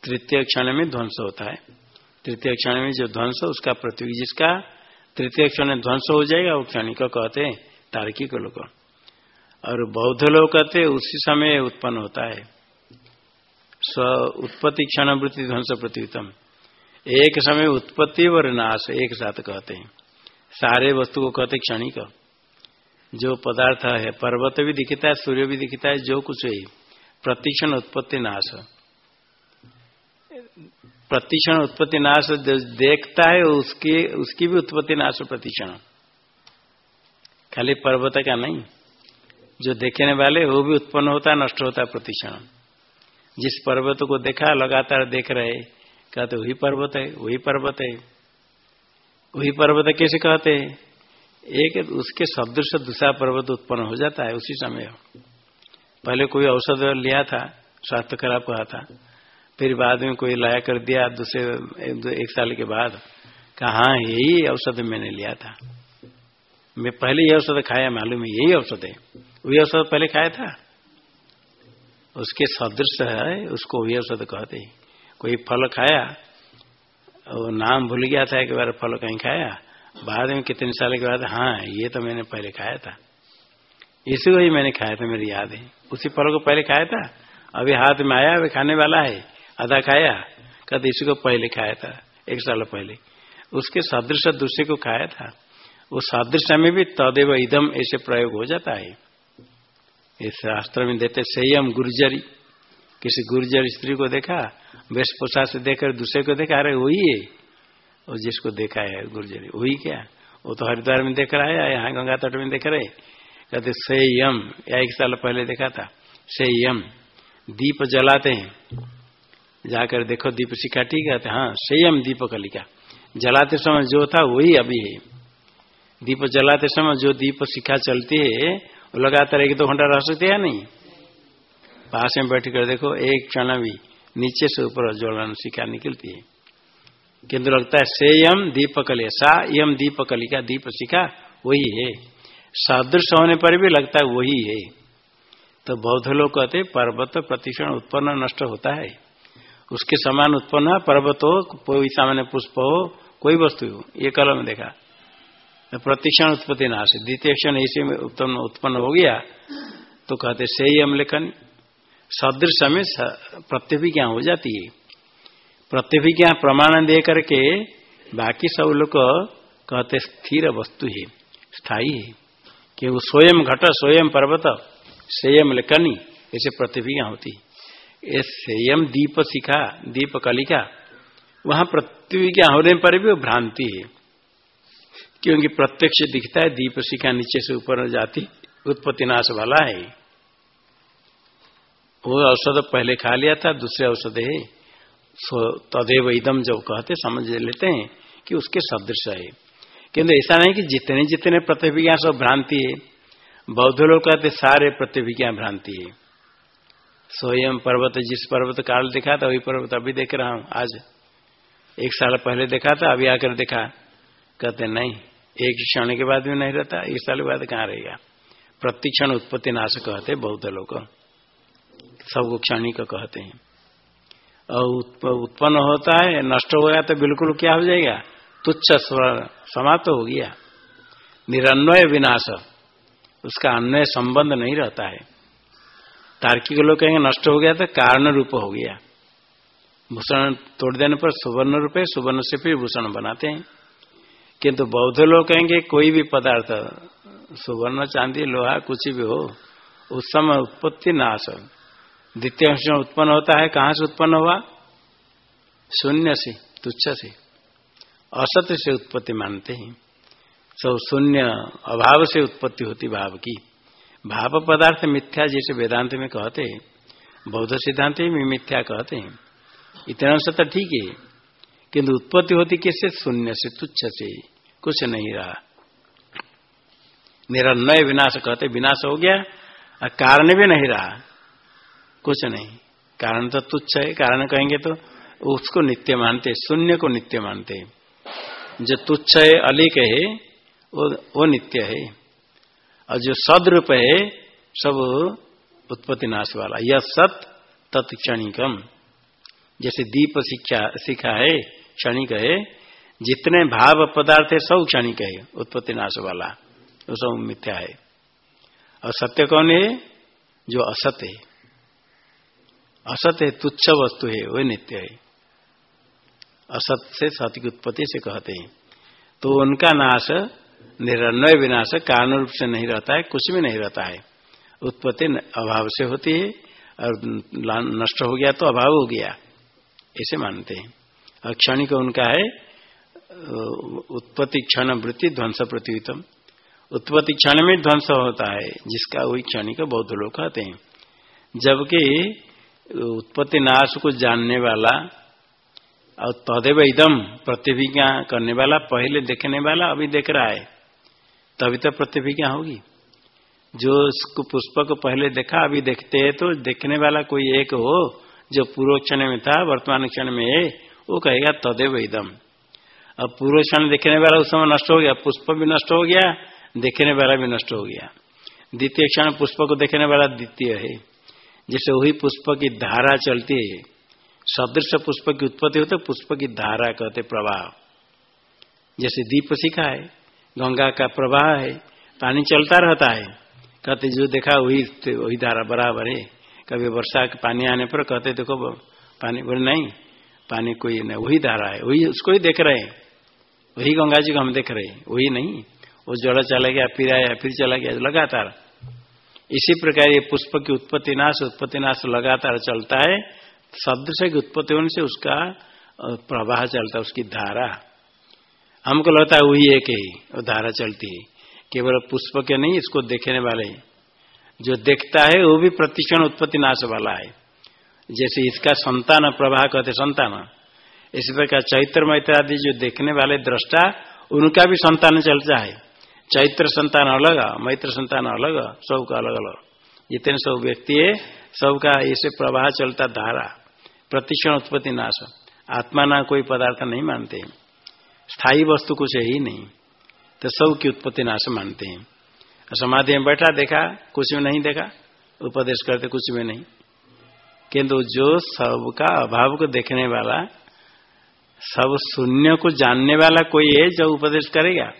तृतीय क्षण में ध्वंस होता है। तृतीय क्षण में जो ध्वंस, उसका प्रतियोगी जिसका तृतीय क्षण ध्वंस हो जाएगा, वो क्षणिक कहते हैं तार्किक लोग और बौद्ध लोग कहते उसी समय उत्पन्न होता है। स्व उत्पत्ति क्षण वृत्ति ध्वंस प्रतियोगितम एक समय उत्पत्ति और नाश, एक साथ कहते हैं। सारे वस्तु को कहते क्षणिक। जो पदार्थ है, पर्वत भी दिखता है, सूर्य भी दिखता है, जो कुछ है, प्रतिक्षण उत्पत्ति नाश। प्रतिक्षण उत्पत्ति नाश देखता है, उसकी उसकी भी उत्पत्ति नाश प्रतिक्षण। खाली पर्वत का नहीं। जो देखने वाले, वो भी उत्पन्न होता, नष्ट होता प्रतिक्षण। जिस पर्वत को देखा, लगातार देख रहे कहते वही पर्वत है, वही पर्वत है। वही पर्वत कैसे कहते हैं? एक उसके सदृश दूसरा पर्वत उत्पन्न हो जाता है उसी समय। पहले कोई औषध लिया था, स्वास्थ्य खराब हुआ था, फिर बाद में कोई लाया कर दिया, दूसरे, एक साल के बाद, कहा हाँ यही औषध मैंने लिया था। मैं पहले यही औषध खाया, मालूम है यही औषध है। औषध पहले खाया था? उसके सदृश है, उसको औषध कहते कोई फल खाया और नाम भूल गया था एक बार फल कहीं खाया। बाद में कितने साल के बाद हाँ ये तो मैंने पहले खाया था। इसी को ही मैंने खाया था, मेरी याद है। उसी फल को पहले खाया था? अभी हाथ में आया, अभी खाने वाला है, आधा खाया, कहते इसी को पहले खाया था, एक साल पहले। उसके सदृश दूसरे को खाया था। वो सादृश्य में भी तदेव इदम ऐसे प्रयोग हो जाता है। इस शास्त्र में देते संयम, गुर्जरी। किसी गुर्जर स्त्री को देखा वेश पोषा से देखकर दूसरे को देखा, अरे वही है। और जिसको देखा है गुर्जरी वही क्या? वो तो हरिद्वार में देख रहा है यहाँ गंगा तट में देख रहे कहते, संयम। या एक साल पहले देखा था, संयम। दीप जलाते हैं। जाकर देखो, दीप शिखा ठीक है हाँ संयम दीप कलिका जलाते समय जो था, वही अभी है। दीप जलाते समय जो दीप शिखा चलती है लगातार एक दो घंटा रह सकते है नहीं? पास में बैठ कर देखो, एक क्षण भी नीचे से ऊपर ज्वलन शिका निकलती है। किंतु लगता है से यम दीपकली, सा यम दीप शिखा, वही है। सदृश होने पर भी लगता है वही है। तो बौद्ध लोग कहते पर्वत प्रतिक्षण उत्पन्न नष्ट होता है। उसके समान उत्पन्न पर्वत हो कोई सामान्य पुष्प हो, कोई वस्तु हो। ये कल में देखा। प्रतिक्षण उत्पत्ति नाश द्वितीय क्षण ऐसे में उत्पन्न उत्पन्न हो गया। तो कहते से ही हम लेखन सदृश में प्रत्यभिज्ञा हो जाती है। प्रत्यभिज्ञा प्रमाण दे करके बाकी सब लोग कहते, स्थिर वस्तु है, स्थायी है। कि वो स्वयं घट, स्वयं पर्वत स्वयं लेखनी ऐसे प्रतिभिज्ञा होती है। स्वयं दीप शिखा, दीप कलिका, वहाँ प्रतिज्ञा होने पर भी वो भ्रांति है। क्योंकि प्रत्यक्ष दिखता है, दीप शिखा नीचे से ऊपर जाती, उत्पत्ति नाश वाला है। वो औषध पहले खा लिया था, दूसरे औषध है। तदेव इदम जब कहते, समझ लेते हैं कि उसके सदृश है। किंतु ऐसा नहीं कि जितने जितने प्रतिभिज्ञा सब भ्रांति है। बौद्ध लोग कहते, सारे प्रतिभिज्ञा भ्रांति है। स्वयं पर्वत, जिस पर्वत काल देखा था, वही पर्वत अभी देख रहा हूँ। आज एक साल पहले देखा था, अभी आकर देखा। कहते नहीं, एक क्षण के बाद भी नहीं रहता, एक साल के बाद कहाँ रहेगा? प्रतिक्षण उत्पत्ति नाश कहते बौद्ध लोग। सबको क्षणिक कहते हैं। और उत्पन्न होता है, नष्ट हो गया तो बिल्कुल क्या हो जाएगा? तुच्छ समाप्त हो गया। निरन्वय विनाश। उसका अन्वय संबंध नहीं रहता है। तार्किक लोग कहेंगे, नष्ट हो गया तो कारण रूप हो गया। भूषण तोड़ देने पर सुवर्ण रूप है, सुवर्ण से फिर भूषण बनाते हैं। किंतु बौद्ध लोग कहेंगे, कोई भी पदार्थ, सुवर्ण, चांदी, लोहा, कुछ भी हो, उस समय उत्पत्ति नाश द्वितीय उत्पन्न होता है, कहाँ से उत्पन्न हुआ? शून्य से, तुच्छ से। असत्य से उत्पत्ति मानते हैं। सब शून्य अभाव से उत्पत्ति होती भाव की। भाव पदार्थ मिथ्या जैसे वेदांत में कहते हैं, बौद्ध सिद्धांत में मिथ्या कहते हैं। इतना से तो ठीक है। किंतु उत्पत्ति होती कैसे शून्य से, तुच्छ से कुछ नहीं रहा। निरन्वय विनाश कहते विनाश हो गया, और कारण भी नहीं रहा। कुछ नहीं। कारण तो तुच्छ है, कारण कहेंगे तो उसको नित्य मानते, शून्य को नित्य मानते। जो तुच्छ है अलिक है, वो वो नित्य है। और जो सदरूप है, सब उत्पत्ति नाश वाला। यह सत तत्क्षणिकम। जैसे दीप शिक्षा सिखा है क्षणिक है जितने भाव पदार्थ है, सब क्षणिक है उत्पत्ति नाश वाला। वो सब मिथ्या है। और सत्य कौन है? जो असत है। असत है, तुच्छ वस्तु है, वही नित्य है। असत से सत्य की उत्पत्ति से कहते हैं। तो उनका नाश निरन्वय विनाश कारण रूप से नहीं रहता है, कुछ भी नहीं रहता है। उत्पत्ति अभाव से होती है, और नष्ट हो गया तो अभाव हो गया। ऐसे मानते हैं। क्षणिक उनका है, उत्पत्ति क्षण वृत्ति ध्वंस प्रतियुतम उत्पत्ति क्षण में ध्वंस होता है, जिसका वही क्षणिक बौद्ध लोग कहते हैं। जबकि उत्पत्ति नाश को जानने वाला और तदेव इदम प्रतिभिज्ञा करने वाला, पहले देखने वाला अभी देख रहा है, तभी तो प्रतिभिज्ञा होगी। जो पुष्प को पहले देखा, अभी देखते हैं तो देखने वाला कोई एक हो, जो पूर्व क्षण में था, वर्तमान क्षण में है वो कहेगा तदेव इदम अब पूर्व क्षण देखने वाला उस समय नष्ट हो गया, पुष्प भी नष्ट हो गया, देखने वाला भी नष्ट हो गया। द्वितीय क्षण पुष्प को देखने वाला द्वितीय है। जैसे वही पुष्प की धारा चलती है, सदृश पुष्प की उत्पत्ति होते पुष्प की धारा कहते प्रवाह। जैसे दीप सिखा है, गंगा का प्रवाह है, पानी चलता रहता है, कहते जो देखा वही वही धारा बराबर है। कभी वर्षा के पानी आने पर कहते देखो, पानी, बोले, नहीं पानी कोई नहीं, वही धारा है, वही उसको ही देख रहे हैं। वही गंगा जी को हम देख रहे हैं, वही नहीं। वो जड़ चला गया, फिर आया, फिर चला गया, लगातार। इसी प्रकार ये पुष्प की उत्पत्ति नाश उत्पत्ति नाश लगातार चलता है। सदृश की उत्पत्ति होने से उसका प्रवाह चलता है, उसकी धारा। हमको लगता है वही एक ही, वो धारा चलती है। केवल पुष्प के नहीं, इसको देखने वाले जो देखता है, वो भी प्रतिक्षण उत्पत्ति नाश वाला है। जैसे इसका संतान प्रवाह कहते संतान। इसी प्रकार चैत्र मैत्र आदि जो देखने वाले दृष्टा, उनका भी संतान चलता है। चैत्र संतान अलग, मैत्र संतान अलग, सबका अलग अलग। जितने सब व्यक्ति है, सबका ऐसे प्रवाह चलता धारा, प्रतिक्षण उत्पत्ति नाश। आत्मा ना कोई पदार्थ नहीं मानते स्थायी वस्तु कुछ है ही नहीं तो सब की उत्पत्ति नाश मानते हैं। समाधि में बैठा देखा, कुछ भी नहीं देखा, उपदेश करते कुछ भी नहीं। किंतु जो सबका अभाव को देखने वाला, सब शून्य को जानने वाला कोई है जो उपदेश करेगा?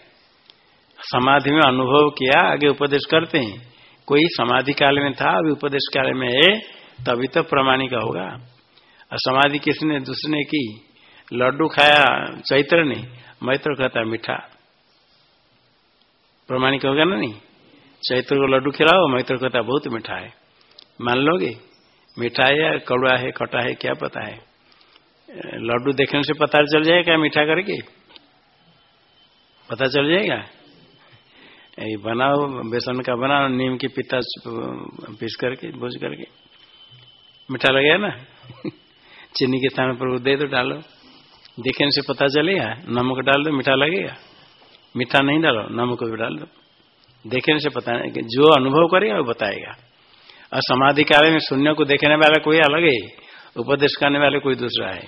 समाधि में अनुभव किया, आगे उपदेश करते हैं। कोई समाधि काल में था, अभी उपदेश काल में है, तभी तो प्रमाणिक होगा। और समाधि किसने, दूसरे की? लड्डू खाया चैत्र ने, मैत्र कहता मीठा। प्रमाणिक होगा ना नहीं? चैत्र को लड्डू खिलाओ, मैत्र कहता बहुत मीठा है। मान लोगे? मीठा है या कड़वा है कटा है, क्या पता है? लड्डू देखने से पता चल जाएगा मीठा करके। पता चल जाएगा? बनाओ, बेसन का बनाओ, नीम की पिता पीस करके, भूज करके। मीठा लगेगा ना? [LAUGHS] चीनी के स्थान पर दे दो, डालो। देखने से पता चलेगा, नमक डाल दो, मीठा लगेगा। मीठा नहीं डालो, नमक भी डाल दो। देखने से पता जो अनुभव करेगा वो बताएगा। और समाधि काल में शून्य को देखने वाला कोई अलग है? उपदेश करने वाले कोई दूसरा है?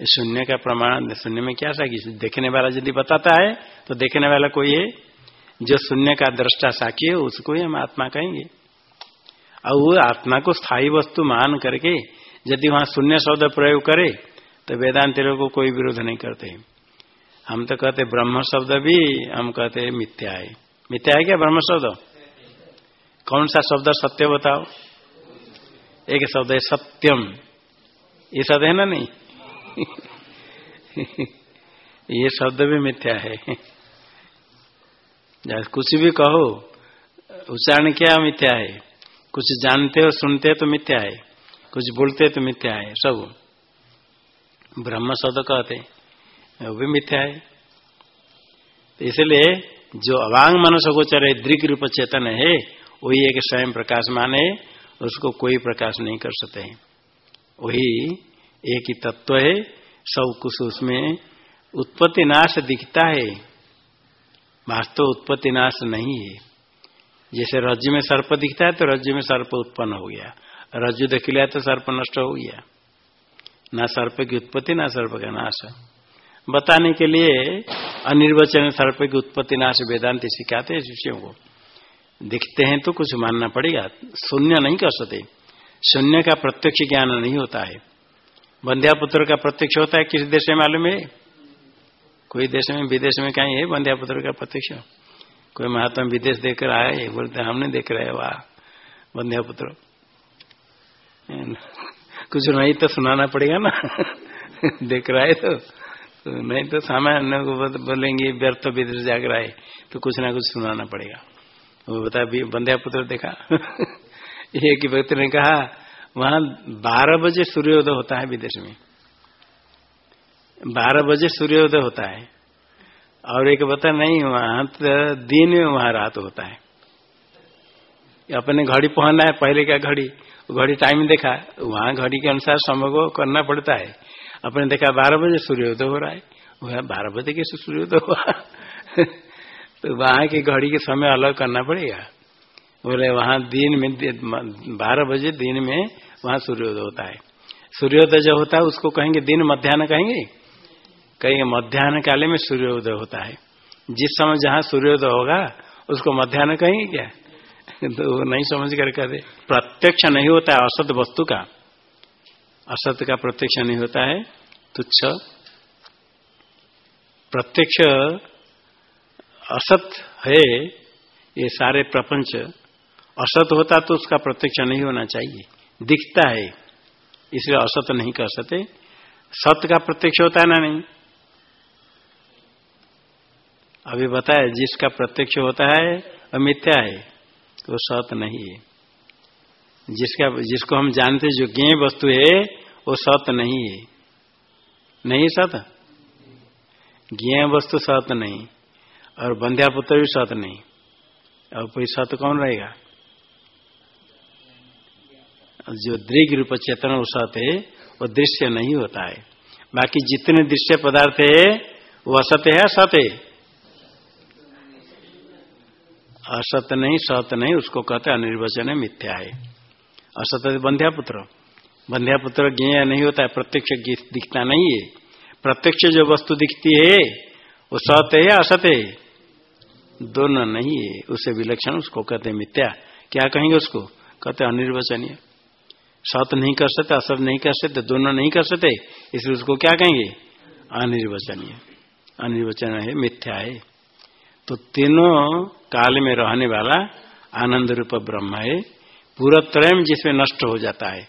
शून्य का प्रमाण, शून्य में क्या सा देखने वाला यदि बताता है तो देखने वाला कोई है? जो शून्य का दृष्टा साक्षी है, उसको ही हम आत्मा कहेंगे। और वो आत्मा को स्थायी वस्तु मान करके यदि वहाँ शून्य शब्द प्रयोग करे तो वेदांत लोग को कोई विरोध नहीं करते। हम तो कहते ब्रह्म शब्द भी, हम कहते मिथ्या है। मिथ्या है क्या ब्रह्म शब्द? कौन सा शब्द सत्य बताओ। एक शब्द है सत्यम। ये शब्द है ना नहीं? [LAUGHS] ये शब्द भी मिथ्या है। [LAUGHS] कुछ भी कहो, उच्चारण क्या मिथ्या है? कुछ जानते हो, सुनते हो तो मिथ्या है। कुछ बोलते तो मिथ्या है, सब। ब्रह्म शब्द कहते वो भी मिथ्या है। इसलिए जो अवांग मनुष्य गोचर है, दृग रूप चेतन है वही एक स्वयं प्रकाश माने, उसको कोई प्रकाश नहीं कर सकते। हैं वही एक ही तत्व है, सब कुछ उसमें उत्पत्ति नाश दिखता है। वास्तव उत्पत्ति नाश नहीं है। जैसे रज्जु में सर्प दिखता है तो रज्जु में सर्प उत्पन्न हो गया। रज्जु देख लिया तो सर्प नष्ट हो गया। ना सर्प की उत्पत्ति, ना सर्प का नाश। बताने के लिए अनिर्वचन सर्प की उत्पत्ति नाश वेदांत सिखाते हैं शिष्यों को। दिखते हैं तो कुछ मानना पड़ेगा। शून्य नहीं कर सकते। शून्य का प्रत्यक्ष ज्ञान नहीं होता है। बंध्या पुत्र का प्रत्यक्ष होता है किस देश में मालूम है? कोई देश में विदेश में कहीं है बंध्या पुत्र का प्रत्यक्ष? कोई महात्मा विदेश देखकर आए बोलते हमने देख रहे वाह बंध्या पुत्र कुछ नहीं तो सुनाना पड़ेगा ना। देख रहा है तो, तो नहीं तो सामान्य बोलेंगे व्यर्थ विदेश जाकर आए तो कुछ ना कुछ सुनाना पड़ेगा। बता बंध्या पुत्र देखा? [LAUGHS] एक व्यक्ति ने कहा, वहाँ बारह बजे सूर्योदय होता है विदेश में। बारह बजे सूर्योदय होता है और एक बता, नहीं, वहाँ तो दिन में वहाँ रात होता है। अपने घड़ी पहनना है, पहले का घड़ी। घड़ी टाइम देखा, वहाँ घड़ी के अनुसार समय को करना पड़ता है। अपने देखा, बारह बजे सूर्योदय हो रहा है। वह बारह बजे कैसे सूर्योदय हुआ [LAUGHS] तो वहाँ की घड़ी के समय अलग करना पड़ेगा। बोले, वहाँ दिन में, बारह बजे दिन में वहाँ सूर्योदय होता है। सूर्योदय जो होता है, उसको कहेंगे दिन मध्यान्ह कहेंगे? कहेंगे मध्यान्ह काले में सूर्योदय होता है। जिस समय जहाँ सूर्योदय होगा, उसको मध्यान्ह कहेंगे क्या? [LAUGHS] तो नहीं समझ कर कहते। प्रत्यक्ष नहीं होता है असत वस्तु का। असत का प्रत्यक्ष नहीं होता है तुच्छ। प्रत्यक्ष असत है ये सारे प्रपंच। असत होता तो उसका प्रत्यक्ष नहीं होना चाहिए। दिखता है, इसलिए असत नहीं कर सकते। सत्य का प्रत्यक्ष होता है ना नहीं? अभी बताया, जिसका प्रत्यक्ष होता है, वह मिथ्या है तो सत नहीं है। जिसका, जिसको हम जानते जो ज्ञ वस्तु है, वो सत नहीं है। नहीं सत? ज्ञ वस्तु सत नहीं। और बंध्या पुत्र भी सत नहीं। और कोई सत कौन रहेगा? जो दृग रूप चेतन सत है, वो दृश्य नहीं होता है। बाकी जितने दृश्य पदार्थ है, वो असत्य है सत्य असत नहीं, सत नहीं, उसको कहते अनिर्वचन है, मिथ्या है। असत बंध्या पुत्र। बंध्या पुत्र ज्ञ नहीं होता है, प्रत्यक्ष दिखता नहीं है। प्रत्यक्ष जो वस्तु दिखती है, वो सत्य है असत्य है? दोनों नहीं है, उसे विलक्षण, उसको कहते मिथ्या। क्या कहेंगे उसको? कहते अनिर्वचनीय। सत नहीं कर सकते, असत नहीं कर सकते, दोनों नहीं कर सकते, इसलिए उसको क्या कहेंगे? अनिर्वचनीय। अनिर्वचन है, मिथ्या है। तो तीनों काल में रहने वाला आनंद रूप ब्रह्म है, पूरा त्रय जिसमें नष्ट हो जाता है।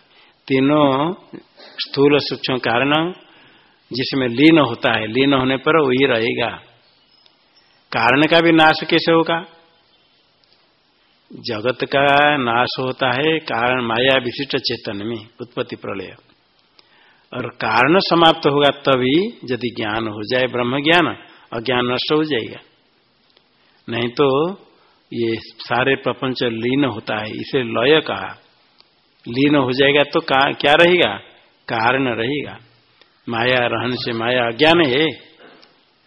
तीनों स्थूल सूक्ष्म कारण, जिसमें लीन होता है, लीन होने पर वही रहेगा। कारण का भी नाश कैसे होगा? जगत का नाश होता है कारण माया विशिष्ट चेतन में, उत्पत्ति प्रलय। और कारण समाप्त होगा तभी यदि ज्ञान हो जाए ब्रह्म ज्ञान अज्ञान नष्ट हो जाएगा। नहीं तो ये सारे प्रपंच लीन होता है, इसे लय कहा। लीन हो जाएगा तो क्या रहेगा? कारण रहेगा। माया रहने से माया अज्ञान है।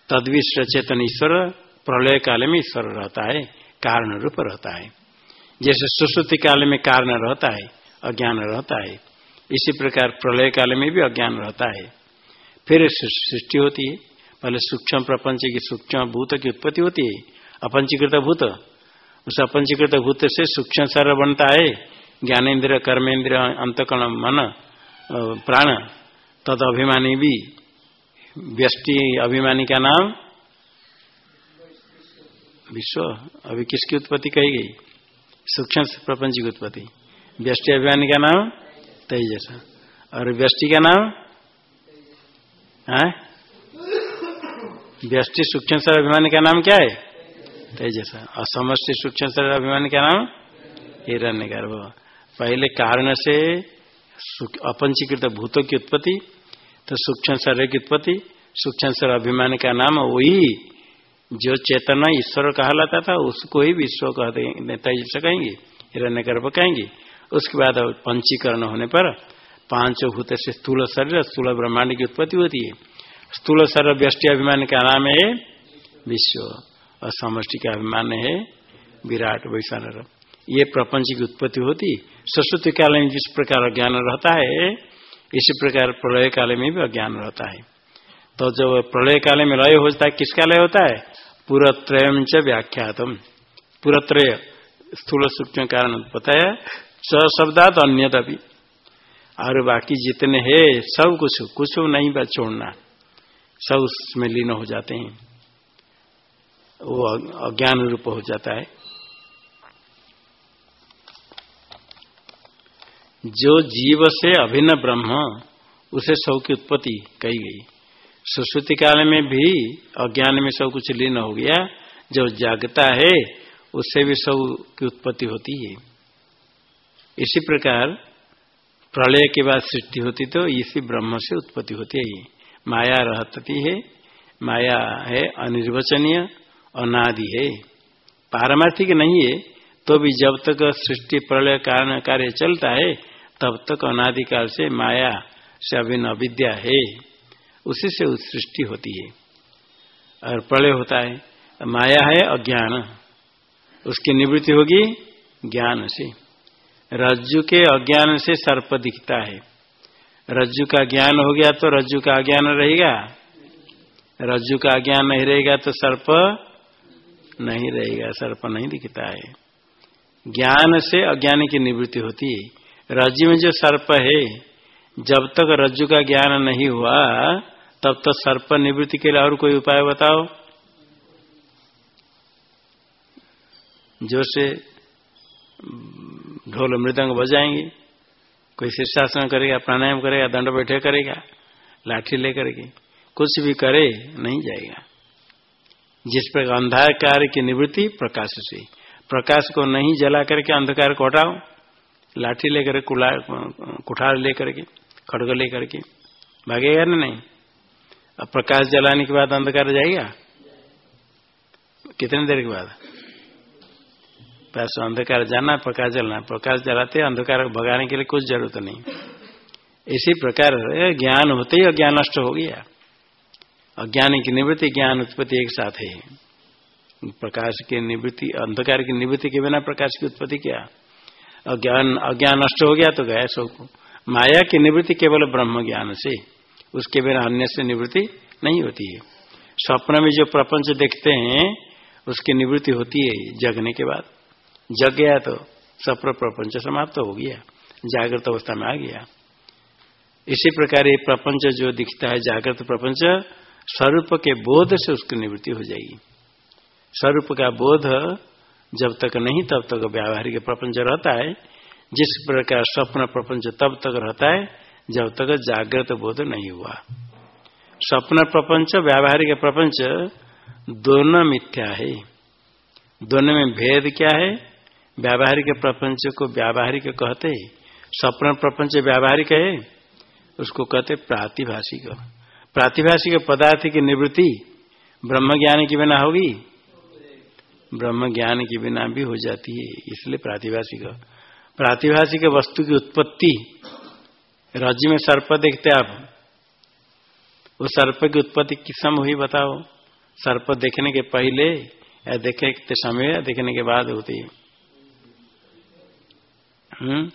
तद्विश्व चेतन ईश्वर प्रलय काल में ईश्वर रहता है, कारण रूप रहता है। जैसे सुश्रुति काल में कारण रहता है, अज्ञान रहता है, इसी प्रकार प्रलय काल में भी अज्ञान रहता है। फिर सृष्टि होती है, पहले सूक्ष्म प्रपंच की सूक्ष्म भूत की उत्पत्ति होती है, अपंचीकृत भूत। उस अपंचीकृत भूत से सूक्ष्म सर बनता है ज्ञानेन्द्र कर्मेंद्र अंतकर्ण, मन प्राण, तद अभिमानी भी, व्यष्टि अभिमानी का नाम विश्व, अभी किसकी उत्पत्ति कही गई? सूक्ष्म प्रपंच की उत्पत्ति। व्यष्टि अभिमान का नाम? तेजस। और व्यष्टि का नाम? व्यष्टि सूक्ष्म सर अभिमानी का नाम क्या है? तेजस। और समष्टि सूक्ष्म सर अभिमानी का नाम? हिरण्य गर्भ पहले कारण से अपंचीकृत भूतों की उत्पत्ति तो सूक्ष्म शरीर की उत्पत्ति, सूक्ष्म सर अभिमान का नाम वही जो चेतना ईश्वर कहलाता था, उसको ही विश्व कहते तेजस कहेंगे हिरण्य गर्भ कहेंगे उसके बाद पंचीकरण होने पर पाँच भूत से स्थूल शरीर, स्थूल ब्रह्मांड की उत्पत्ति होती है। स्थूल शरीर व्यष्टि अभिमान का नाम है विश्व और समष्टि का अभिमान है विराट वैशान ये प्रपंच की उत्पत्ति होती सरस्वती काल में जिस प्रकार अज्ञान रहता है, इसी प्रकार प्रलय काल में भी अज्ञान रहता है। तो जब प्रलय काल में लय होता है किसका लय होता है? पुरत्रय व्याख्यातम। पुरत्रय स्थूल सूक्ष्म कारण बताया स शब्दात अन्य तभी और बाकी जितने हैं, सब कुछ कुछ नहीं बस छोड़ना। सब उसमें लीन हो जाते हैं। वो अज्ञान रूप हो जाता है। जो जीव से अभिन्न ब्रह्म, उसे सब की उत्पत्ति कही गई। सुश्रुति काल में भी अज्ञान में सब कुछ लीन हो गया। जो जागता है, उससे भी सब की उत्पत्ति होती है। इसी प्रकार प्रलय के बाद सृष्टि होती तो इसी ब्रह्म से उत्पत्ति होती है। माया रहती है, माया है अनिर्वचनीय, अनादि है। पारमार्थिक नहीं है तो भी जब तक सृष्टि प्रलय कारण कार्य चलता है, तब तक अनादिकाल से माया से अभिन्न अविद्या है। उसी से सृष्टि होती है। और प्रलय होता है, माया है अज्ञान उसकी निवृत्ति होगी ज्ञान से। रज्जु के अज्ञान से सर्प दिखता है। रज्जु का ज्ञान हो गया तो रज्जु का अज्ञान रहेगा। रज्जु का अज्ञान नहीं रहेगा तो सर्प नहीं रहेगा, सर्प नहीं दिखता है। ज्ञान से अज्ञान की निवृत्ति होती है। रज्जु में जो सर्प है, जब तक रज्जु का ज्ञान नहीं हुआ तब तो सर्प निवृत्ति के लिए और कोई उपाय बताओ। जो से ढोल मृदंग बजाएँगे, कोई शीर्षासन करेगा, प्राणायाम करेगा, दंड बैठे करेगा, लाठी लेकर के कुछ भी करे, नहीं जाएगा। जिस पर अंधार कार्य की निवृत्ति, प्रकाश से। प्रकाश को नहीं जला करके अंधकार को हटाओ। लाठी लेकर कुठार लेकर के, खड़ग लेकर के। भागेगा नहीं? अब प्रकाश जलाने के बाद अंधकार जाएगा? कितने देर के बाद? पैसा अंधकार जाना, प्रकाश जलना। प्रकाश जलाते अंधकार भगाने के लिए कुछ ज़रूरत नहीं। इसी प्रकार ज्ञान होते ही अज्ञान नष्ट हो गया। अज्ञान की निवृत्ति, ज्ञान उत्पत्ति एक साथ है। प्रकाश की निवृत्ति, अंधकार की निवृत्ति के बिना प्रकाश की उत्पत्ति क्या? अज्ञान अज्ञान नष्ट हो गया तो गया सब। माया की निवृत्ति केवल ब्रह्म ज्ञान से। उसके बिना अन्य से निवृत्ति नहीं होती है। स्वप्न में जो प्रपंच देखते हैं, उसकी निवृत्ति होती है जगने के बाद। जग गया तो स्वप्न प्रपंच समाप्त हो गया, जागृत अवस्था में आ गया। इसी प्रकार ये प्रपंच जो दिखता है, जागृत प्रपंच, स्वरूप के बोध से उसकी निवृत्ति हो जाएगी। स्वरूप का बोध जब तक नहीं, तब तक व्यावहारिक प्रपंच रहता है। जिस प्रकार स्वप्न प्रपंच तब तक रहता है जब तक जागृत बोध नहीं हुआ। स्वप्न प्रपंच, व्यावहारिक प्रपंच दोनों मिथ्या है। दोनों में भेद क्या है? व्यावहारिक प्रपंच को व्यावहारिक कहते स्वप्न प्रपंच व्यावहारिक है? उसको कहते प्रातिभाषिक। प्रातिभाषिक पदार्थ की निवृत्ति ब्रह्म ज्ञान के बिना होगी। ब्रह्म ज्ञान के बिना भी हो जाती है, इसलिए प्रातिभाषिक। प्रातिभाषिक वस्तु की उत्पत्ति राज्य में सर्प देखते आप? वो सर्प की उत्पत्ति किस समय हुई बताओ? सर्प देखने के पहले या देखे समय या देखने के बाद होती है? हम्म?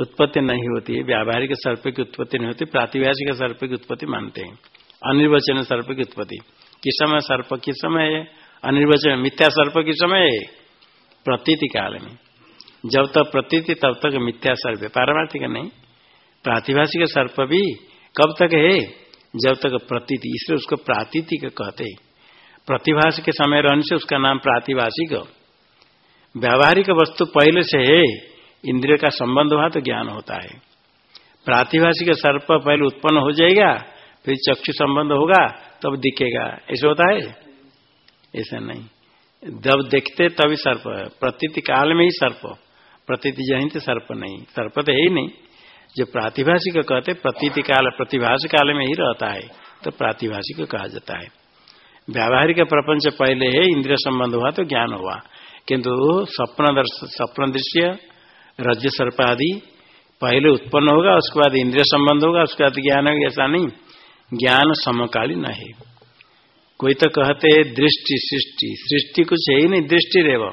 उत्पत्ति नहीं होती है। व्यावहारिक सर्प की उत्पत्ति नहीं होती। प्रातिभाषिक सर्प की उत्पत्ति मानते हैं। अनिर्वचन सर्प की उत्पत्ति। किस समय सर्प? किस समय है? अनिर्वचन। मिथ्या सर्प किस समय है? प्रतीति काल में। जब तक प्रतीति, तब तक मिथ्या सर्प है। पारमार्थिक नहीं? प्रातिभाषिक सर्प भी कब तक है? जब तक प्रतीति। इसलिए उसको प्रातीतिक कहते प्रतिभाष के समय रहने से उसका नाम प्रातिभाषिक। व्यावहारिक वस्तु पहले से है, इंद्रिय का संबंध हुआ तो ज्ञान होता है। प्रातिभाषिक सर्प पहले उत्पन्न हो जाएगा, फिर चक्षु संबंध होगा, तब दिखेगा। ऐसे होता है? ऐसा नहीं। जब देखते तभी सर्प प्रतीति काल में ही सर्प। प्रतीति जहित सर्प नहीं। सर्प तो है ही नहीं। जो प्रातिभाषिक कहते प्रतीति काल, प्रतिभाष काल में ही रहता है तो प्रातिभाषिक कहा जाता है। व्यावहारिक प्रपंच पहले है इंद्रिय संबंध हुआ तो ज्ञान हुआ। किंतु स्वप्न स्वप्न दृश्य, रज सर्प आदि पहले उत्पन्न होगा, उसके बाद इंद्रिय संबंध होगा, उसके बाद ज्ञान होगा, ऐसा नहीं। ज्ञान समकालीन है। कोई तो कहते दृष्टि, सृष्टि। सृष्टि कुछ है ही नहीं, दृष्टि रेव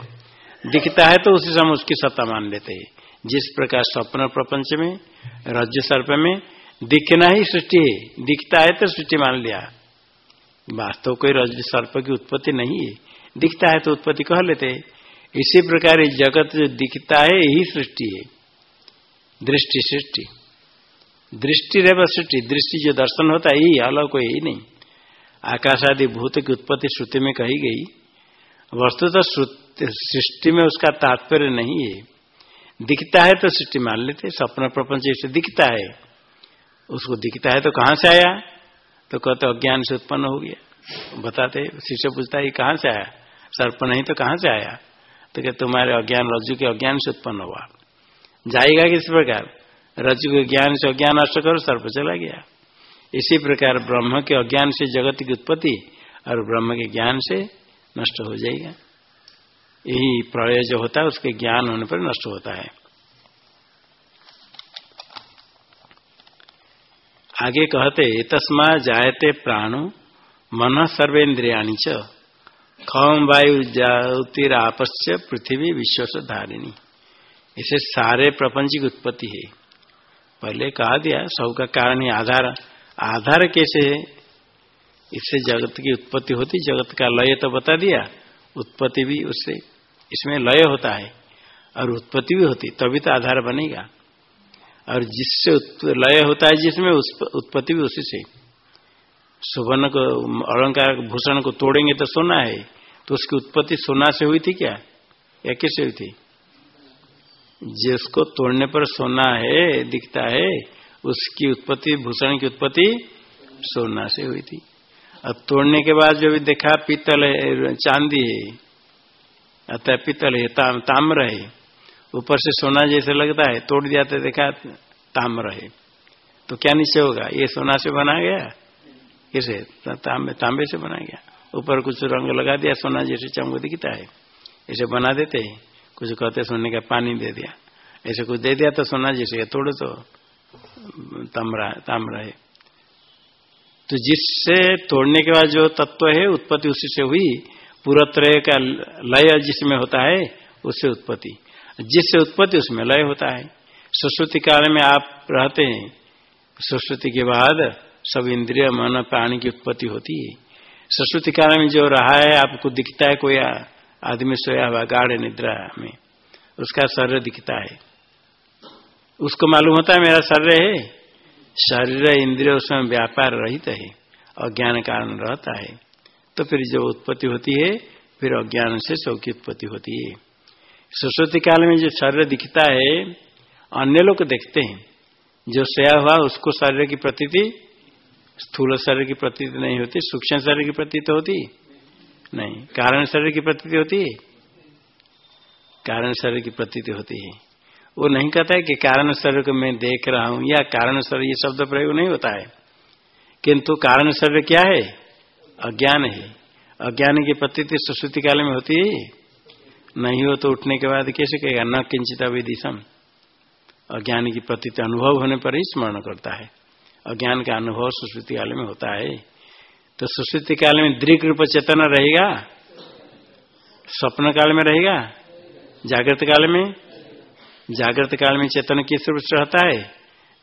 दिखता है तो उसी समय उसकी सत्ता मान लेते हैं। जिस प्रकार स्वप्न प्रपंच में रज सर्प में दिखना ही सृष्टि है। दिखता है तो सृष्टि मान लिया। वास्तव कोई रज सर्प की उत्पत्ति नहीं है। दिखता है तो उत्पत्ति कह लेते इसी प्रकार जगत जो दिखता है, यही सृष्टि है। दृष्टि सृष्टि। दृष्टि रेव सृष्टि। दृष्टि जो दर्शन होता है, यही अलग कोई यही नहीं। आकाश आदि भूत की उत्पत्ति श्रुति में कही गई। वस्तु तो सृष्टि में उसका तात्पर्य नहीं है। दिखता है तो सृष्टि मान लेते, सपना प्रपंच जैसे दिखता है। उसको दिखता है तो कहाँ से आया? तो कहते अज्ञान से उत्पन्न हो गया। बताते शिष्य पूछता है कहाँ से आया? सर्प नहीं तो कहाँ से आया? तो क्या तुम्हारे अज्ञान, रज्जु के अज्ञान से उत्पन्न हुआ। जाएगा किस प्रकार? रज्जु के ज्ञान से अज्ञान नष्ट करो, सर्प चला गया। इसी प्रकार ब्रह्म के अज्ञान से जगत की उत्पत्ति और ब्रह्म के ज्ञान से नष्ट हो जाएगा। यही प्रलय जो होता है, उसके ज्ञान होने पर नष्ट होता है। आगे कहते तस्मा जायते प्राणो, मन सर्वेन्द्रिया च। खम वायु ज्योतिरापस्य पृथ्वी विश्व धारिणी इसे सारे प्रपंच की उत्पत्ति है। पहले कहा दिया, सब का कारण आधार। आधार कैसे है? इससे जगत की उत्पत्ति होती, जगत का लय तो बता दिया, उत्पत्ति भी उससे इसमें लय होता है और उत्पत्ति भी होती तभी तो आधार बनेगा। और जिससे लय होता है जिसमें उत्पत्ति भी उसी से। सुवर्ण को, अलंकार भूषण को तोड़ेंगे तो सोना है तो उसकी उत्पत्ति सोना से हुई थी क्या? या कैसे हुई थी? जिसको तोड़ने पर सोना है, दिखता है, उसकी उत्पत्ति, भूषण की उत्पत्ति सोना से हुई थी। अब तोड़ने के बाद जो भी देखा, पीतल है, चांदी है अतः पीतल है ताम, ताम्र है ऊपर से सोना जैसे लगता है तोड़ दिया तो देखा ताम्र है तो क्या निश्चय होगा? ये सोना से बना गया? कैसे? तांबे तांबे से बना गया। ऊपर कुछ रंग लगा दिया सोना जैसे चमक दिखता है। ऐसे बना देते हैं। कुछ कहते सोने का पानी दे दिया। ऐसे कुछ दे दिया तो सोना जैसे तोड़ो तो ताम्रा ताम्र है तो जिससे तोड़ने के बाद जो तत्व है उत्पत्ति उसी से हुई। पूरत्रय का लय जिसमें होता है, उससे उत्पत्ति। जिससे उत्पत्ति, उसमें लय होता है। सुश्रुति काल में आप रहते हैं, सुश्रुति के बाद सब इंद्रिय, मन, प्राणी की उत्पत्ति होती है। सुश्रुति काल में जो रहा है, आपको दिखता है कोई आदमी सोया हुआ, गाढ़ निद्रा में। उसका शरीर दिखता है। उसको मालूम होता है, मेरा शरीर है। शरीर, इंद्रिय उसमें व्यापार रहित है अज्ञान कारण रहता है। तो फिर जो उत्पत्ति होती है, फिर अज्ञान से सौ की उत्पत्ति होती है। सरस्वती काल में जो शरीर दिखता है, अन्य लोग देखते हैं। जो सोया हुआ, उसको शरीर की प्रतीति, स्थूल शरीर की प्रतीति नहीं होती, सूक्ष्म शरीर की प्रतीत होती नहीं, कारण शरीर की प्रतीति होती है। कारण शरीर की प्रतीति होती है। वो नहीं कहता है कि कारण शरीर को मैं देख रहा हूँ, या कारण शरीर ये शब्द प्रयोग नहीं होता है। किंतु कारण शरीर क्या है? अज्ञान है। अज्ञान की प्रतीति सुश्रुति काल में होती है नहीं हो तो उठने के बाद कैसे कहेगा? न किंचित विदिशम अज्ञान की प्रतीत अनुभव होने पर ही स्मरण करता है। अज्ञान का अनुभव सुश्रुति काल में होता है। तो सुश्रुति काल में दृढ़ रूप चेतन रहेगा? स्वप्न काल में रहेगा? जागृत काल में? जागृत काल में चेतन किस रूप से रहता है?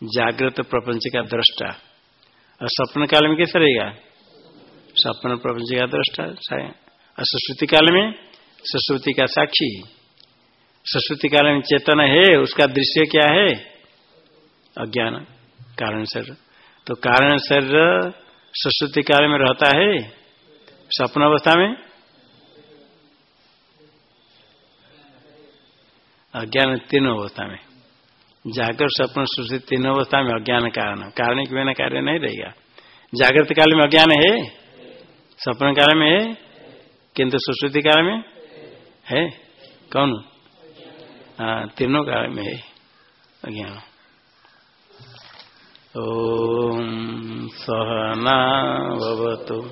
जागृत प्रपंच का दृष्टा। और स्वप्न काल में कैसे रहेगा? स्वप्न प्रपंच का दृष्टा सुश्रुति काल में सुश्रुति का साक्षी सुश्रुति काल में चेतन है, उसका दृश्य क्या है? अज्ञान कारण शरीर तो कारण शरीर सुश्रुति काल में रहता है स्वप्न अवस्था में? अज्ञान तीनों अवस्था में। जागृत स्वप्न सुश्रुति तीनों अवस्था में अज्ञान कारण। कारण के बिना कार्य नहीं रहेगा। जागृत काल में अज्ञान है स्वप्न काल में है? किंतु सुश्रुति काल में है? कौन? हाँ तीनों काल में है। अज्ञान ओम सहना भवतु।